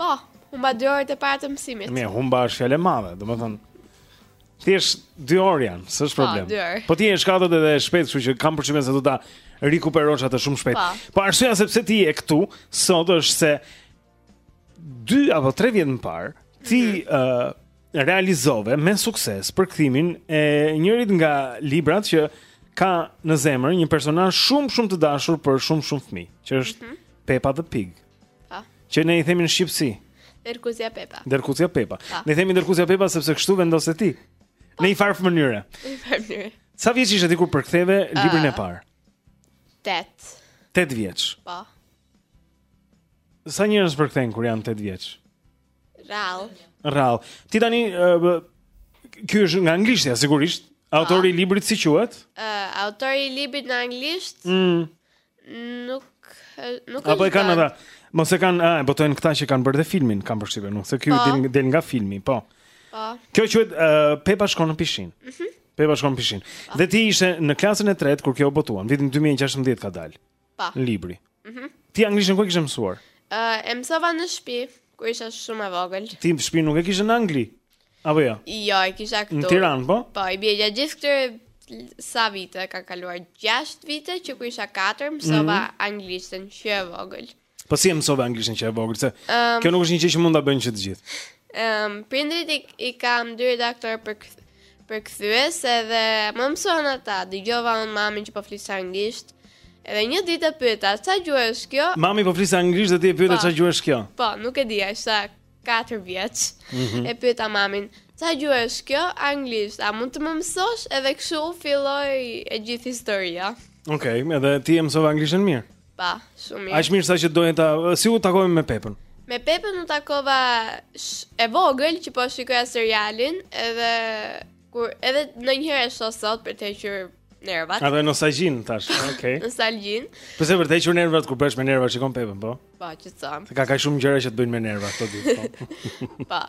O: Po, humba dy orët e para të mësimit.
A: Mirë, humba është fjalë e madhe, domethënë thjesht 2 orë janë, s'është
O: po,
A: problem.
O: Po,
A: po ti je e shkathët edhe shpejt, kështu që kam përshtypjen se do ta rikuperosh atë shumë shpejt.
O: Po.
A: Po. po arsyeja se pse ti je këtu sot është se 2 apo 3 vjet më parë ti ë mm -hmm. uh, realizove me sukses përkthimin e njërit nga librat që ka në zemër një personazh shumë shumë të dashur për shumë shumë fëmijë, që është mm -hmm. Peppa the Pig.
O: Po.
A: Që ne i themi në shqip
O: si. Derrkucja Pepa.
A: Derrkucja Pepa.
O: Po.
A: Ne themi Derrkucja Pepa sepse kështu vendose ti. Po. Në një farë mënyre.
O: Në një farë mënyre.
A: Sa vjeç ishe ti kur përktheve uh, librin e parë?
O: 8.
A: 8 vjeç.
O: Po.
A: Sa njerëz përkthejnë kur janë 8 vjeç?
O: Rrallë.
A: Rrallë. Ti tani uh, ky është nga anglishtja sigurisht. Autori i librit si quhet?
O: Ë, uh, autori i librit në anglisht?
A: Mm.
O: Nuk nuk e
A: Apo e kanë ata. Mos e kanë, e botojnë këta që kanë bërë dhe filmin, kam përshtypjen, nuk se ky
O: po.
A: del, del nga filmi, po.
O: Po.
A: Kjo quhet uh, Pepa shkon në pishinë.
O: Mhm.
A: Mm Pepa shkon në pishinë. Po. Dhe ti ishe në klasën e tretë kur kjo u botua, vitin 2016 ka dalë.
O: Po.
A: Ky libri.
O: Mhm.
A: Mm ti anglishten ku e kishe mësuar?
O: Ë, uh, e mësova në shtëpi, kur isha shumë e vogël.
A: Ti në shtëpi nuk e kishe në Angli? Apo jo?
O: Jo, e kisha këtu.
A: Në Tiranë, po?
O: Po, i bie gjatë gjithë këtyre sa vite ka kaluar? 6 vite që kur isha 4 mësova
A: mm
O: -hmm. anglishten që e vogël.
A: Po si e mësove anglishten që e vogël? Se
O: um,
A: kjo nuk është një gjë që mund ta bëjnë që të gjithë.
O: Ëm, um, prindërit i, i kam dy redaktorë për përkthyes edhe më mësuan ata. Dëgjova unë mamin që po fliste anglisht. Edhe një ditë e pyeta, "Ça gjuhe është kjo?"
A: Mami po fliste anglisht dhe ti e pyete,
O: po.
A: "Ça gjuhe është kjo?"
O: Po, nuk e dija, isha 4 vjeç.
A: Mm -hmm.
O: E pyeta mamin, "Ça gjuhe është kjo? Anglisht. A mund të më mësosh?" Edhe kështu filloi e gjithë historia.
A: Okej, okay, edhe ti e mësove anglishten mirë.
O: Po, shumë mirë.
A: Aq mirë sa që doje ta si u takove me Pepën.
O: Me Pepën u takova e vogël që po shikoja serialin, edhe Kur edhe ndonjëherë e shoh sot për të hequr nervat.
A: Atë nostalgjinë tash. Okej.
O: Okay.
A: Nostalgjinë. Po se për të hequr nervat kur bëhesh me nerva shikon Pepën, po?
O: Po, që të them.
A: Ka ka shumë gjëra që të bëjnë me nerva këto ditë. Po.
O: po.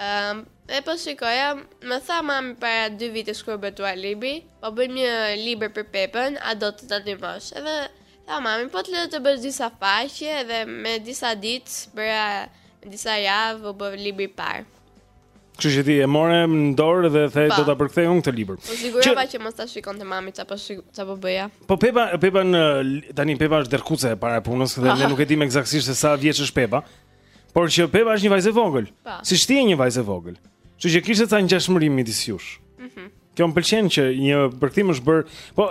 O: Ehm, um, e po shikoja, më tha mami para dy vitesh kur u botua libri, po bëjmë një libër për Pepën, a do të ta ndihmosh? Edhe tha mami, po të lë të bësh disa faqe dhe me disa ditë bëra me disa javë u bë libri i parë.
A: Kështu që ti e more në dorë dhe the do ta përkthej unë këtë libër.
O: Po sigurisht pa që mos ta shikonte mami ça po ça po bëja.
A: Po Pepa, Pepa në tani Pepa është derrkuce e para e punës dhe ne nuk e dimë eksaktësisht se sa vjeç është Pepa. Por që Pepa është një vajzë e vogël. Siç ti je një vajzë e vogël. Kështu që kishte ca ngjashmëri midis jush.
O: Mhm.
A: Kjo më pëlqen që një përkthim është bërë. Po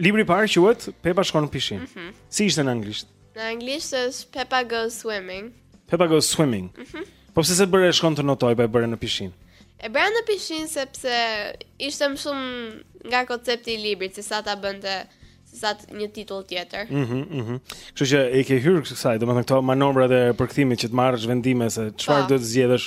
A: Libri i parë quhet Pepa shkon në pishinë.
O: Mm -hmm.
A: Si ishte në anglisht?
O: Në anglisht është Pepa goes swimming.
A: Pepa goes swimming.
O: Mm -hmm.
A: Po pse s'e bëre shkon të notojë po e bëre në pishinë?
O: E bëra në pishinë sepse ishte më shumë nga koncepti i librit se sa ta bënte sa një titull tjetër.
A: Mhm, mm mhm. Mm Kështu që i ke hyrë kësaj, domethënë këto manovrat e përkthimit që të marrësh vendime se çfarë
O: po.
A: duhet të zgjedhësh.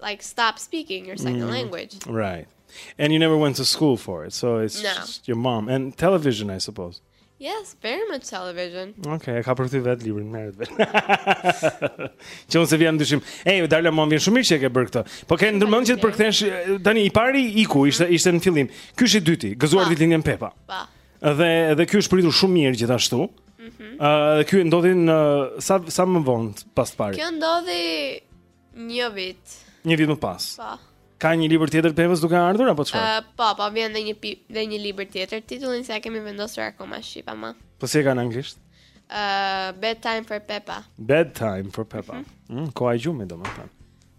O: like stop speaking your second
A: mm,
O: language.
A: Right. And you never went to school for it. So it's
O: no.
A: just your mom and television, I suppose.
O: Yes, very much television.
A: Okay, e ka përkthyer vetë librin merret vesh. Që unë s'e vija në dyshim. Ej, hey, Darla mua më vjen shumë mirë që e ke bërë këtë. Po ke ndërmend që të përkthesh tani i pari iku ishte ishte në fillim. Ky është i dyti, gëzuar ditëlindjen Pepa.
O: Po.
A: Dhe dhe ky është pritur shumë mirë gjithashtu.
O: Mhm.
A: Ëh, uh, ky ndodhi në sa sa më vonë pas të parit.
O: Kjo ndodhi Një vit.
A: Një vit më pas.
O: Po.
A: Ka një libër tjetër Pepës duke ardhur apo çfarë?
O: Ëh, uh, po, po vjen dhe një dhe një libër tjetër. Titullin s'e kemi vendosur akoma shqip ama.
A: Po si e kanë anglisht?
O: Ëh, uh, Bed Time for Peppa.
A: Bed Time for Peppa. Mhm. Mm, mm koha e gjumit domethënë.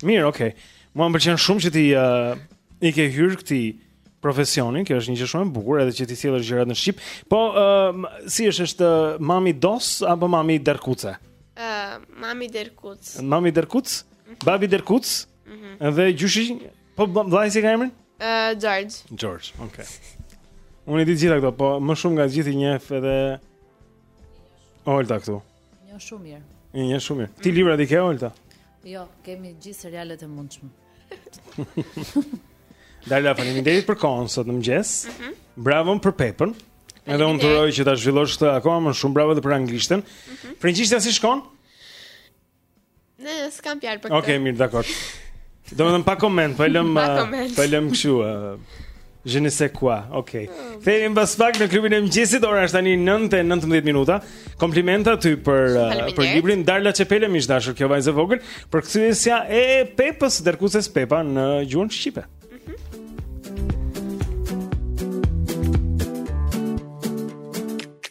A: Mirë, okay. Mua më pëlqen shumë që ti uh, i ke hyrë këtij
H: profesioni, kjo është një gjë shumë e bukur edhe që t'i sjellësh gjërat në shqip. Po uh, si është është mami Dos apo mami Derkuce?
O: Ë, uh, mami Derkuc.
H: Mami Derkuc? Mm -hmm. Babi Derkuc?
O: Ëh. Mm -hmm.
H: Dhe gjyshi, po vllai si e ka emrin?
O: Ë, uh, George.
H: George, okay. Unë i di të gjitha këto, po më shumë nga të gjithë i njeh edhe Olta këtu.
B: Unë jam shumë mirë.
H: Unë jam shumë mirë. Ti librat i ke Olta?
B: Jo, kemi gjithë serialet e mundshme.
H: Darla faleminderit për kohën sot në mëngjes.
O: Mm -hmm.
H: Bravo për Pepën. Edhe unë t'uroj që ta zhvillosh këtë akoma më shumë bravo edhe për anglishten.
O: Mm -hmm.
H: Frëngjishtja si shkon?
O: Ne s'kam fjalë për këtë.
H: Okej, okay, mirë, dakor. Domethënë pa koment, po e lëm
O: pa koment.
H: Po e lëm kështu. Je ne sais quoi. Okej. Okay. Kthehemi pas pak në klubin e mëngjesit, ora është tani 9:19 minuta. Komplimenta ty për uh, për librin Darla Çepele miq të dashur, kjo vajzë vogël, përkthyesja e Pepës Derkuces Pepa në gjuhën shqipe.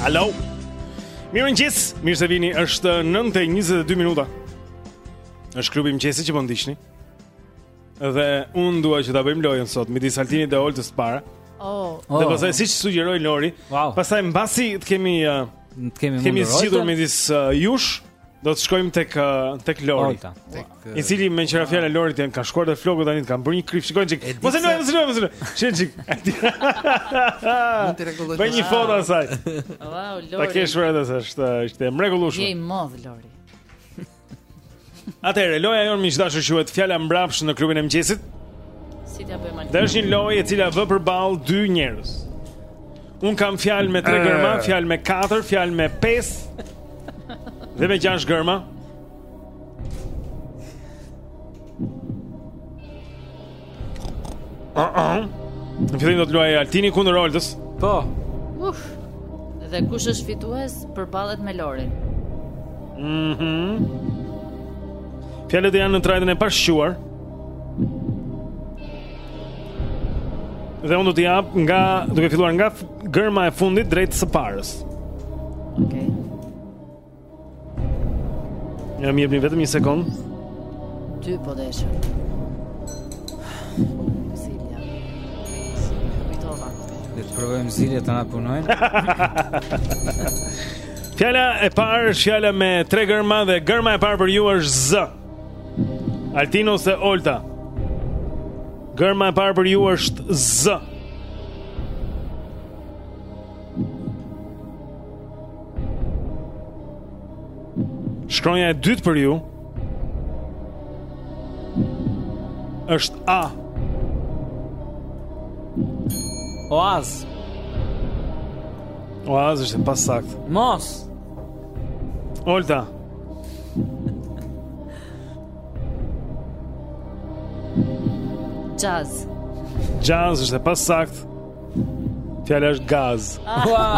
P: Hello.
H: Mirëmëngjes, mirë se vini, është 9.22 minuta. është klubi i mëngjesit që po ndiqni Dhe unë dua që ta bëjmë lojën sot midis Altinit dhe Oltës para.
B: Oh. oh.
H: Dhe pastaj siç sugjeroi Lori,
D: wow.
H: pastaj mbasi të kemi uh,
D: të kemi
H: kemi zgjidhur midis uh, jush, do të shkojmë tek uh, tek Lori.
D: Olta.
A: Tek uh,
H: i cili meqë ra fjala Lorit janë ka shkuar te floku tani ka bërë një krip. Shikoje një çik. Mos e luaj, mos e luaj, mos e luaj.
A: Shikoje një çik.
H: Bëj një foto asaj.
B: Wow, Lori.
H: Ta kesh vërtet se është uh, është e mrekullueshme.
B: Je i madh Lori.
H: Atëherë, loja jonë miq të dashur quhet Fjala mbrapsht në klubin e mëngjesit.
B: Si ta bëjmë atë?
H: Dhe është një lojë e cila vë përball dy njerëz. Un kam fjalë me tre
Q: eh.
H: gërma, fjalë me katër, fjalë me pesë. Dhe me gjashtë gërma. Në fillim do të luajë Altini kundër Oltës.
D: Po.
B: Uf. Dhe kush është fitues përballet me Lorin.
A: Mhm. Mm Fjalët janë në trajtën e pashquar. Dhe unë do t'i jap nga duke filluar nga gërma e fundit drejt së parës.
B: Okej. Okay.
A: Ja, ma jepni vetëm një sekond.
B: Ti po deshe. Zilja. Kujtova.
D: Le të provojmë zilja të na punojnë.
A: Fjala e parë është fjala me tre gërma dhe gërma e parë për ju është Z. Altin ose Olta. Gërma e parë për ju është Z. Shkronja e dytë për ju është A.
D: Oaz.
A: Oaz është e pasaktë.
D: Mos.
A: Olta.
B: Jazz.
A: Jazz është e pasaktë. Fjala është gaz.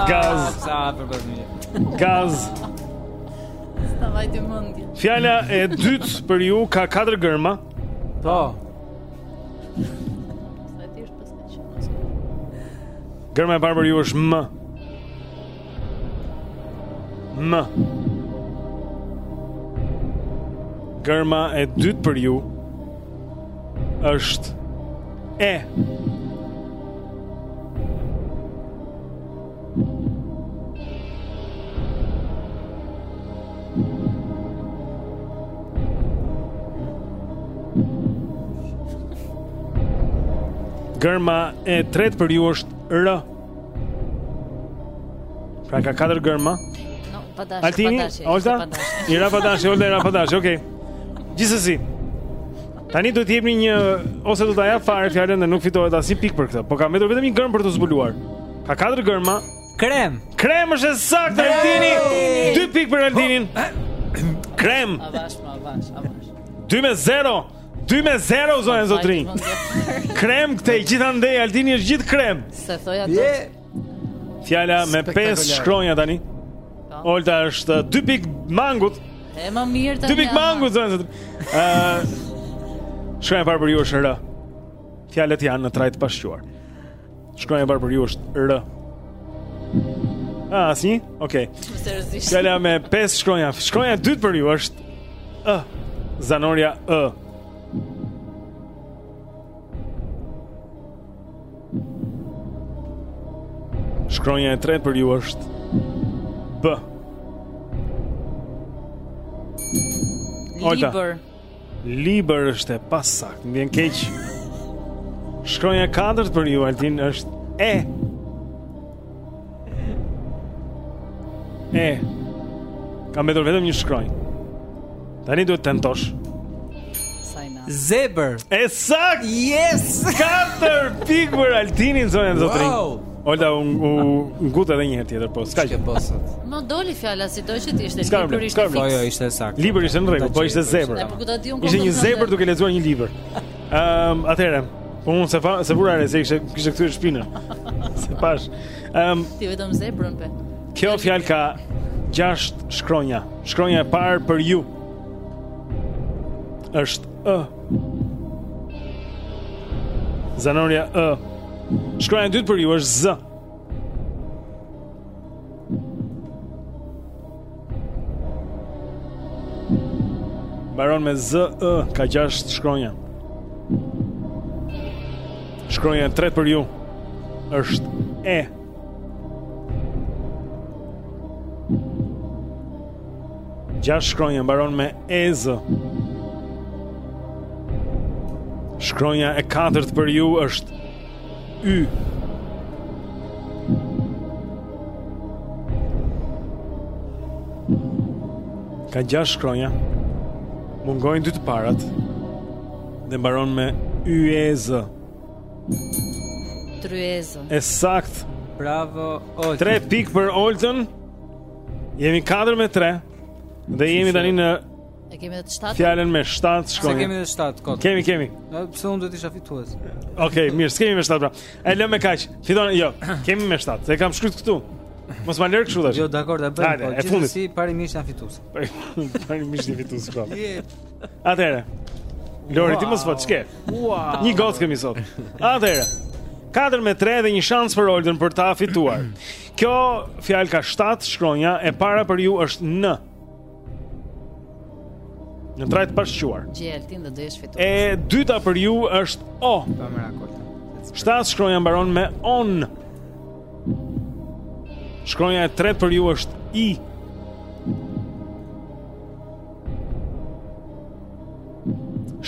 A: Gaz.
D: Sa për bazë.
A: Gaz.
B: Sa vaj të mundi.
A: Fjala e dytë për ju ka katër gërma.
D: Po.
A: Gërma e parë për ju është m. M. Gërma e dytë për ju është e. Gërma e tretë për ju është R. Pra ka katër gërma.
B: No, pa dash.
A: Altini, Olta,
B: i
A: ra pa dash, Olta i ra pa dash. Okej. Okay. Gjithsesi. Tani duhet të jepni një ose do ta jap fare fjalën dhe nuk fitohet asnjë pikë për këtë. Por ka mbetur vetëm një gërmë për t'u zbuluar. Ka katër gërma.
D: Krem.
A: Krem është e saktë Altini. Dy pikë për Altinin. Krem.
B: Avash, avash, avash.
A: 2 me 0. 2 me 0 zonja zotërinj. Krem këtej gjithandej Altini është gjithë krem.
B: Se thoj atë.
A: Fjala me 5 shkronja tani. Po. Olta është 2 uh, pik mangut.
B: E më mirë tani.
A: 2 pik mangut zonja zotërinj. Ëh. Uh, Shkronja e parë për ju është R. Fjalët janë në trajtë të pashquar. Shkronja e parë për ju është R. Asnjë? Okej.
B: Okay.
A: Fjala me pesë shkronja. Shkronja e dytë për ju është Ë. Zanorja Ë. Shkronja e tretë për ju është B.
B: Libër.
A: Libër është e pasaktë, më vjen keq. Shkronja e katërt për ju Altin është e. E. Ka mbetur vetëm një shkronjë. Tani duhet të
B: tentosh.
D: Zebër.
A: E saktë.
D: Yes.
A: Katër pikë për Altinin zonja e zotërinj.
D: Wow.
A: Olda u ngut edhe një herë tjetër, po s'ka gjë.
B: Më doli fjala si do që të ishte libër
A: i shkruar.
B: Po
D: jo, ishte saktë.
A: Libër ishte në rregull, po ishte zebër. Ishte një zebër duke lexuar një libër. Ehm, atëherë, po unë s'e fa, s'e vura re se ishte kishte kthyer shpinën. S'e pashë. Ehm,
B: ti vetëm zebrën pe.
A: Kjo fjalë ka gjashtë shkronja. Shkronja e parë për ju është Ë. Zanorja ë. Shkronja e dytë për ju është z. Mbaron me z ë, ka gjashtë shkronja. Shkronja e tretë për ju është e. Gjashtë shkronja mbaron me ezë. Shkronja e katërt për ju është y. Ka gjashtë shkronja. Mungojnë dy të parat. Dhe mbaron me yezë.
B: Tryezë.
A: E saktë.
D: Bravo.
A: Tre pikë për Oldën. Jemi 4 me 3 dhe jemi tani në
B: E kemi edhe 7.
A: Fjalën me 7 shkronja.
D: E kemi edhe 7 kot.
A: Kemi, kemi.
D: Se pse unë do të isha fitues.
A: Okej, okay, mirë, s'kemi me 7 pra. E lëmë me kaq. Fiton, jo. Kemi me 7. Se e kam shkruar këtu. Mos ma lër kështu tash.
D: Jo, dakor, ta
A: bëj.
D: Po, gjithsesi parimisht jam fitues.
A: Parimisht jam fitues këtu. Po. Atëre. Lori, ti mos fol, ç'ke.
D: Wow.
A: Një gocë kemi sot. Atëre. 4 me 3 dhe një shans për Oldën për ta fituar. Kjo fjalë ka 7 shkronja, e para për ju është N. Në trajtë të pashquar.
B: Gjeje Altin dhe do jesh fitues.
A: E dyta për ju është O.
D: Pa merak Olda.
A: 7 shkronja mbaron me On. Shkronja e tretë për ju është I.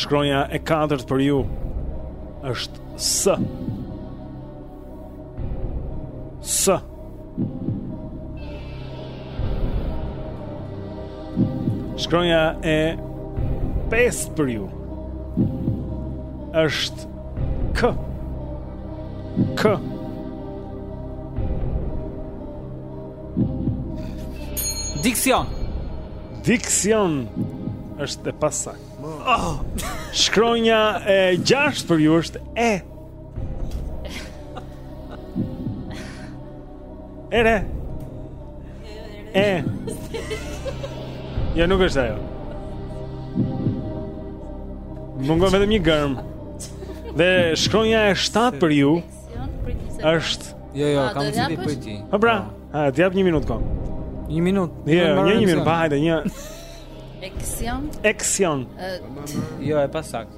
A: Shkronja e katërt për ju është S. Së. Shkronja e pestë për ju është K K
D: Diksion
A: Diksion është e pasaktë oh. Shkronja e gjashtë për ju është E Ere. E. Jo nuk është ajo. Mungon vetëm një gërmë. Dhe shkronja e 7 për ju është
D: Jo, jo, kam të
B: di
D: për ti.
A: Po pra, ha, të jap 1 minutë kohë.
D: 1 minutë.
A: Jo, një minutë, pa hajde, një.
B: Eksion.
A: Eksion.
D: Jo, e
R: pasaktë.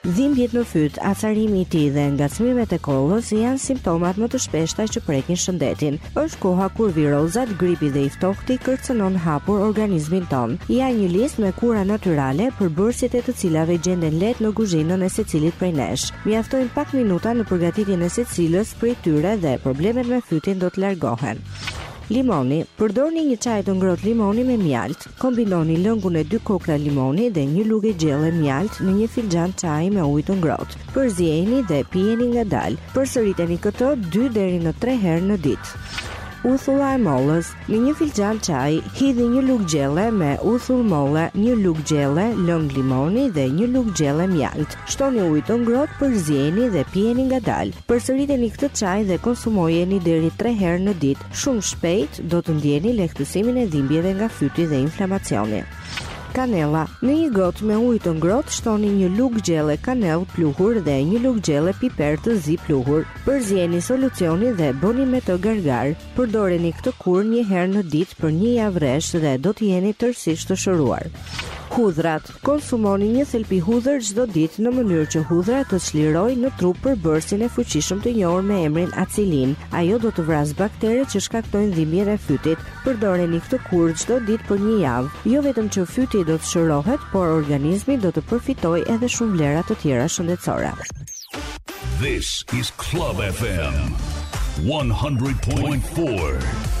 S: Dhimbjet në fyt, acarimi i tij dhe ngacmimet e kollës janë simptomat më të shpeshta që prekin shëndetin. Është koha kur virozat, gripi dhe i ftohti kërcënon hapur organizmin tonë. Ja një listë me kura natyrale, përbërësit e të cilave gjenden lehtë në kuzhinën e secilit prej nesh. Mjaftojnë pak minuta në përgatitjen e secilës prej tyre dhe problemet me fytin do të largohen. Limoni, përdorni një çaj të ngrohtë limoni me mjaltë. Kombinoni lëngun e dy kokrra limoni dhe një lugë gjelle mjaltë në një filxhan çaji me ujë të ngrohtë. Përziejini dhe pijeni ngadalë. Përsëriteni këtë dy deri në tre herë në ditë. Uthulla e mollës, Në një filxhan çaji, hidhni një lugë gjelle me uthullë molle, një lugë gjelle lëng limoni dhe një lugë gjelle mjaltë. Shtoni ujë të ngrohtë, përziejini dhe pijeni ngadalë. Përsëriteni këtë çaj dhe konsumojeni deri tre herë në ditë. Shumë shpejt do të ndjeni lehtësimin e dhimbjeve nga fyti dhe inflamacioni. Kanella. Në një gotë me ujë të ngrohtë shtoni një lugë gjelle kanellë pluhur dhe një lugë gjelle piper të zi pluhur. Përzieni solucionin dhe bëni me të gargarë. Përdoreni këtë kurë një herë në ditë për një javë rresht dhe do të jeni tërësisht të shëruar. Hudhrat. Konsumoni një thelpi hudhër çdo ditë në mënyrë që hudhra të çlirojë në trup përbërësin e fuqishëm të njohur me emrin acilin. Ajo do të vrasë bakteret që shkaktojnë dhimbjen e fytit. Përdoreni këtë kurë çdo ditë për një javë. Jo vetëm që fyti do të shërohet, por organizmi do të përfitojë edhe shumë vlera të tjera shëndetësore.
E: This is Club FM 100.4.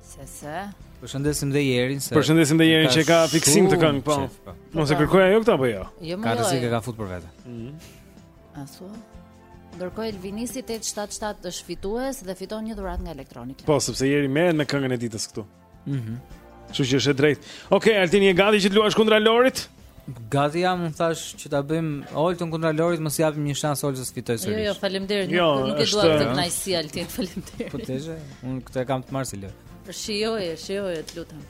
A: Se
B: se.
D: Përshëndesim dhe Jerin, se.
A: Përshëndesim dhe Jerin që ka fiksim
D: këtë
A: këngë, po.
D: po.
A: Mos e po. kërkoi ajo këtë apo jo?
B: jo
D: ka rrezik jo. e ka fut për vete.
B: Mhm. Asu. Ndërkohë Elvinisi 877 është fitues dhe fiton një dhuratë nga Electronic.
A: Po, sepse Jeri merret me këngën e ditës këtu.
D: Mhm.
A: Mm Kështu që është e drejtë. Okej, okay, Altin je gati që të luash kundra Lorit?
D: Gati jam, unë thash që ta bëjmë Oltën kundra Lorit, mos i japim një shans Oltës të
B: fitojë
D: sërish.
B: Jo, jo, faleminderit.
A: Jo,
B: nuk, nuk e dua këtë kënaqësi Altin, faleminderit.
D: Po teje, unë këtë e kam të marrë si lë.
B: Shijoje, shijoje, të lutem.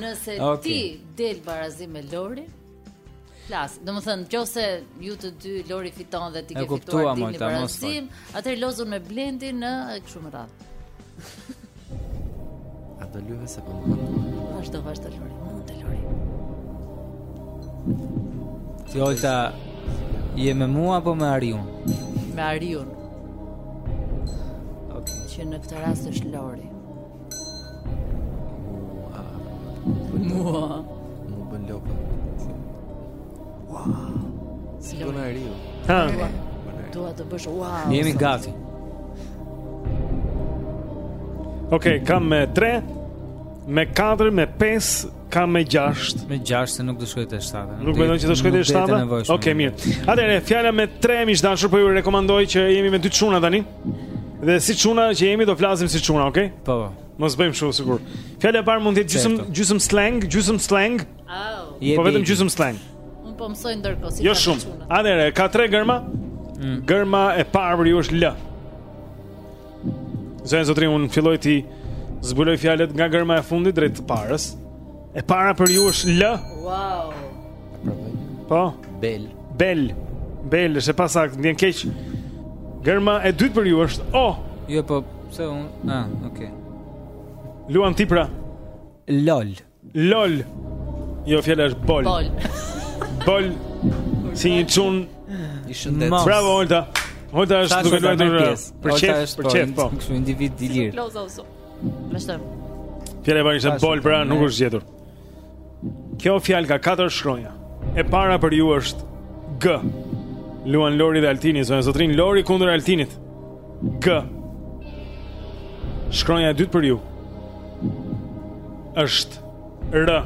B: Nëse
D: okay.
B: ti del barazim me Lori, flas. Domethënë, nëse ju të dy Lori fiton dhe ti ke fituar dilni
D: në
B: barazim, atëherë loz unë me Blendin e kështu me radhë.
C: A do lyve se po më kanë duhet?
B: Vazhdo, vazhdo, Lori, mundet Lori.
D: Ti Olta, je me mua apo me Ariun?
B: Me Ariun. Ok. Që në këtë rast është Lori. Mua.
C: Mua. Mua. Mua. Mua.
B: Si
C: bën Ariu.
A: Ha.
B: Dua të bësh wow.
D: Ne
B: jemi
D: gati.
A: Okej, okay, kam me 3, me 4, me 5, kam me 6.
D: Me 6 se nuk do shkoj te 7.
A: Nuk mendon që do shkoj te 7? Okej, okay, mirë. Atëherë, fjala me 3 miq të dashur, po ju rekomandoj që jemi me dy çuna tani. Dhe si çuna që jemi do flasim si çuna, okay?
D: Po. po.
A: Mos bëjmë shumë, sigur. Fjala e parë mund të jetë gjysmë gjysmë slang, gjysmë slang.
B: Au.
A: Po vetëm gjysmë slang.
B: Un po mësoj ndërkohë si.
A: Jo shumë. Atëre, ka tre germa. Mm. Germa e parë për ju është L. Zonja zotërinj un filloj t'i zbuloj fjalët nga germa e fundit drejt të parës. E para për ju është L.
B: Wow.
A: Po.
C: Bel.
A: Bel. Bel, është e pasaktë, më vjen keq. Germa e dytë për ju është O.
D: Jo, po pse un? Ah, okay.
A: Luan ti pra.
D: LOL.
A: LOL. Jo fjala është bol.
B: Bol.
A: Bol. Si një çun
C: i shëndet.
A: Bravo Olta. Olta është duke luajtur uh, për
D: qejf,
A: për qejf, po.
D: Kështu po. individ i lirë.
B: Loza usu. Vazhdo.
A: Fjala e parë bol, pra nuk është gjetur. Kjo fjalë ka katër shkronja. E para për ju është G. Luan Lori dhe Altini, zonja zotërinj Lori kundër Altinit. G. Shkronja e dytë për ju. Është R.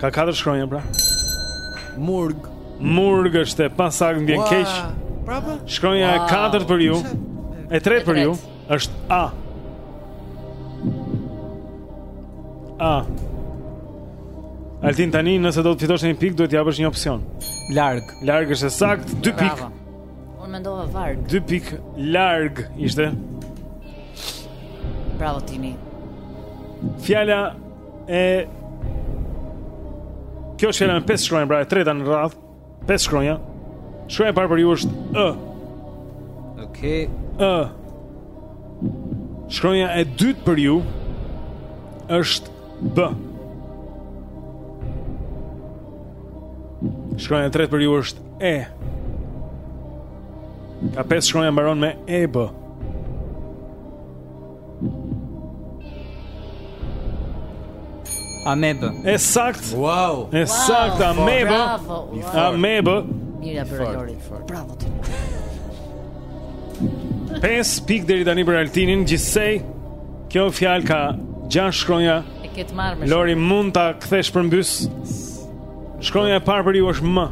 A: Ka katër shkronja pra.
C: Murg.
A: Murg është e pasaktë, më
C: vjen
A: keq.
C: Prapë?
A: Shkronja e katërt për ju. E tretë për ju. Është A. A. Altin tani nëse do të fitosh një pikë duhet të japësh një opsion.
D: Larg.
A: Larg është e saktë, 2 pikë.
B: Unë mendova varg.
A: 2 pikë larg ishte.
B: Bravo Tini.
A: Fjala e Kjo është fjala me pesë shkronja, pra e treta në radhë. Pesë shkronja. Shkronja e parë për ju është ë.
D: Okej. Okay.
A: Ë. Shkronja e dytë për ju është b. Shkronja e tretë për ju është e. Ka pesë shkronja mbaron me e b.
D: Amebë.
A: E saktë.
C: Wow.
A: E saktë amebë. Amebë.
B: Mirë
C: apo
B: Lori. Bravo ti.
A: 5 pikë deri tani për Altinin, gjithsej. Kjo fjalë ka 6 shkronja.
B: E ke të marrë me.
A: Lori mund ta kthesh përmbys. Shkronja e parë për ju është M.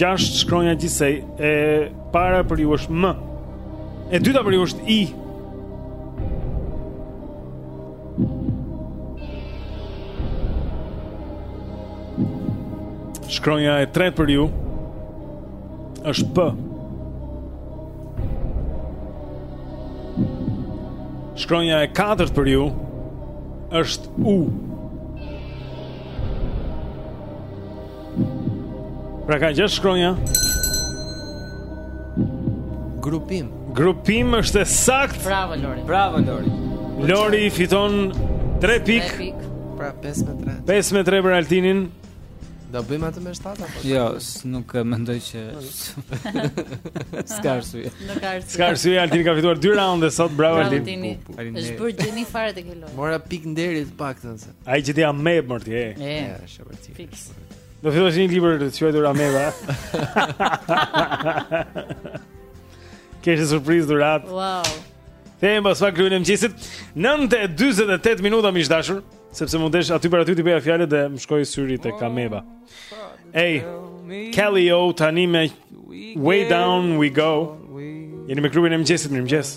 A: Gjashtë shkronja gjithsej E para për ju është M E dyta për ju është i Shkronja e tretë për ju është P. Shkronja e katërt për ju është U. Pra ka gjashtë shkronja.
C: Grupim.
A: Grupim është e saktë.
B: Bravo Lori.
D: Bravo Lori.
A: Lori fiton 3 pikë.
B: 3 pikë.
C: Pra 5 me 3.
A: 5 me 3 për Altinin.
C: Do bëjmë atë me 7 apo?
D: Jo, nuk e mendoj që s'ka arsye.
B: Nuk ka arsye.
A: S'ka arsye Altin ka fituar 2 raunde sot, bravo Altin.
B: Është bërë gjeni fare te kjo lojë.
C: Mora pikën e nderit të paktën se.
A: A e gjete amebë more ti. E,
C: është
B: Fiks.
T: Do fitosh një libër të quajtur Ameba. Kjo është surprizë dhuratë.
B: Wow.
T: Them pas pak Klubi i Mëngjesit 9:48 minuta miq të dashur, sepse u mundoja aty për aty t'i bëja fjalët dhe më shkoi syri tek Ameba. Ej, Kaleo tani me Way Down We Go. Jeni me klubin e mëngjesit, mirëmëngjes.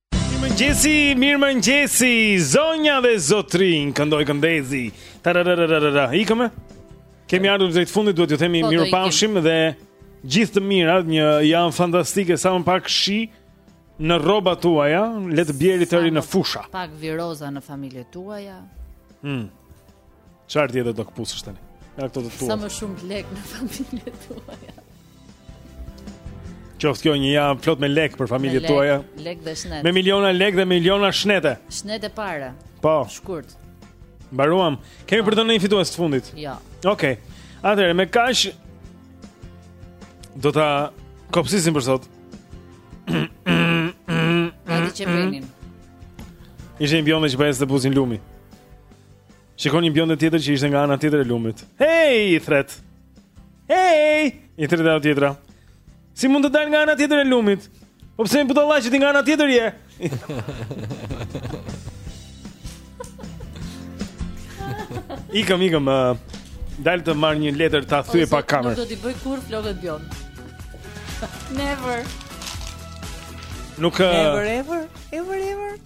A: Mëngjesi,
T: mirëmëngjesi, zonja dhe zotërinj, këndoi këndezi. Tararararara, ikëm? Kemi ardhur drejt fundit, duhet t'ju themi
B: po,
T: mirupafshim dhe gjithë të mirat, një javë fantastike, sa më pak shi në rrobat tuaja, le të bjerë i tëri në fusha.
B: Pak viroza në familjet tuaja.
T: Hmm. Çfarë tjetër do këpusësh tani?
B: Sa më shumë lekë në familjet tuaja.
T: Qoftë kjo një javë plot me lekë për familjet tuaja.
B: Me lekë dhe shëndet.
T: Me miliona lekë dhe miliona shëndete.
B: Shëndet e para.
T: Po.
B: Shkurt.
T: Mbaruam. Kemi për të thënë ndonjë fitues të fundit?
B: Jo.
T: Okej. Atëherë me kaq do ta kopsisim për sot.
B: Hajde qepenin.
T: Ishte një bjonde që përjashtë te buzë lumi. Shikon një bjonde tjetër që ishte nga ana tjetër e lumit. Hey, i thret. Hey, i thret ajo tjetra. Si mund të dal nga ana tjetër e lumit? Po pse moj budalla që ti nga ana tjetër je? Ikëm, ikëm, uh, dale të marr një letër të athuje pa kamerë.
B: Nuk do t'i bëj kurrë flokët bjond. Never.
T: Nuk... Uh,
B: never, ever,
I: ever, ever.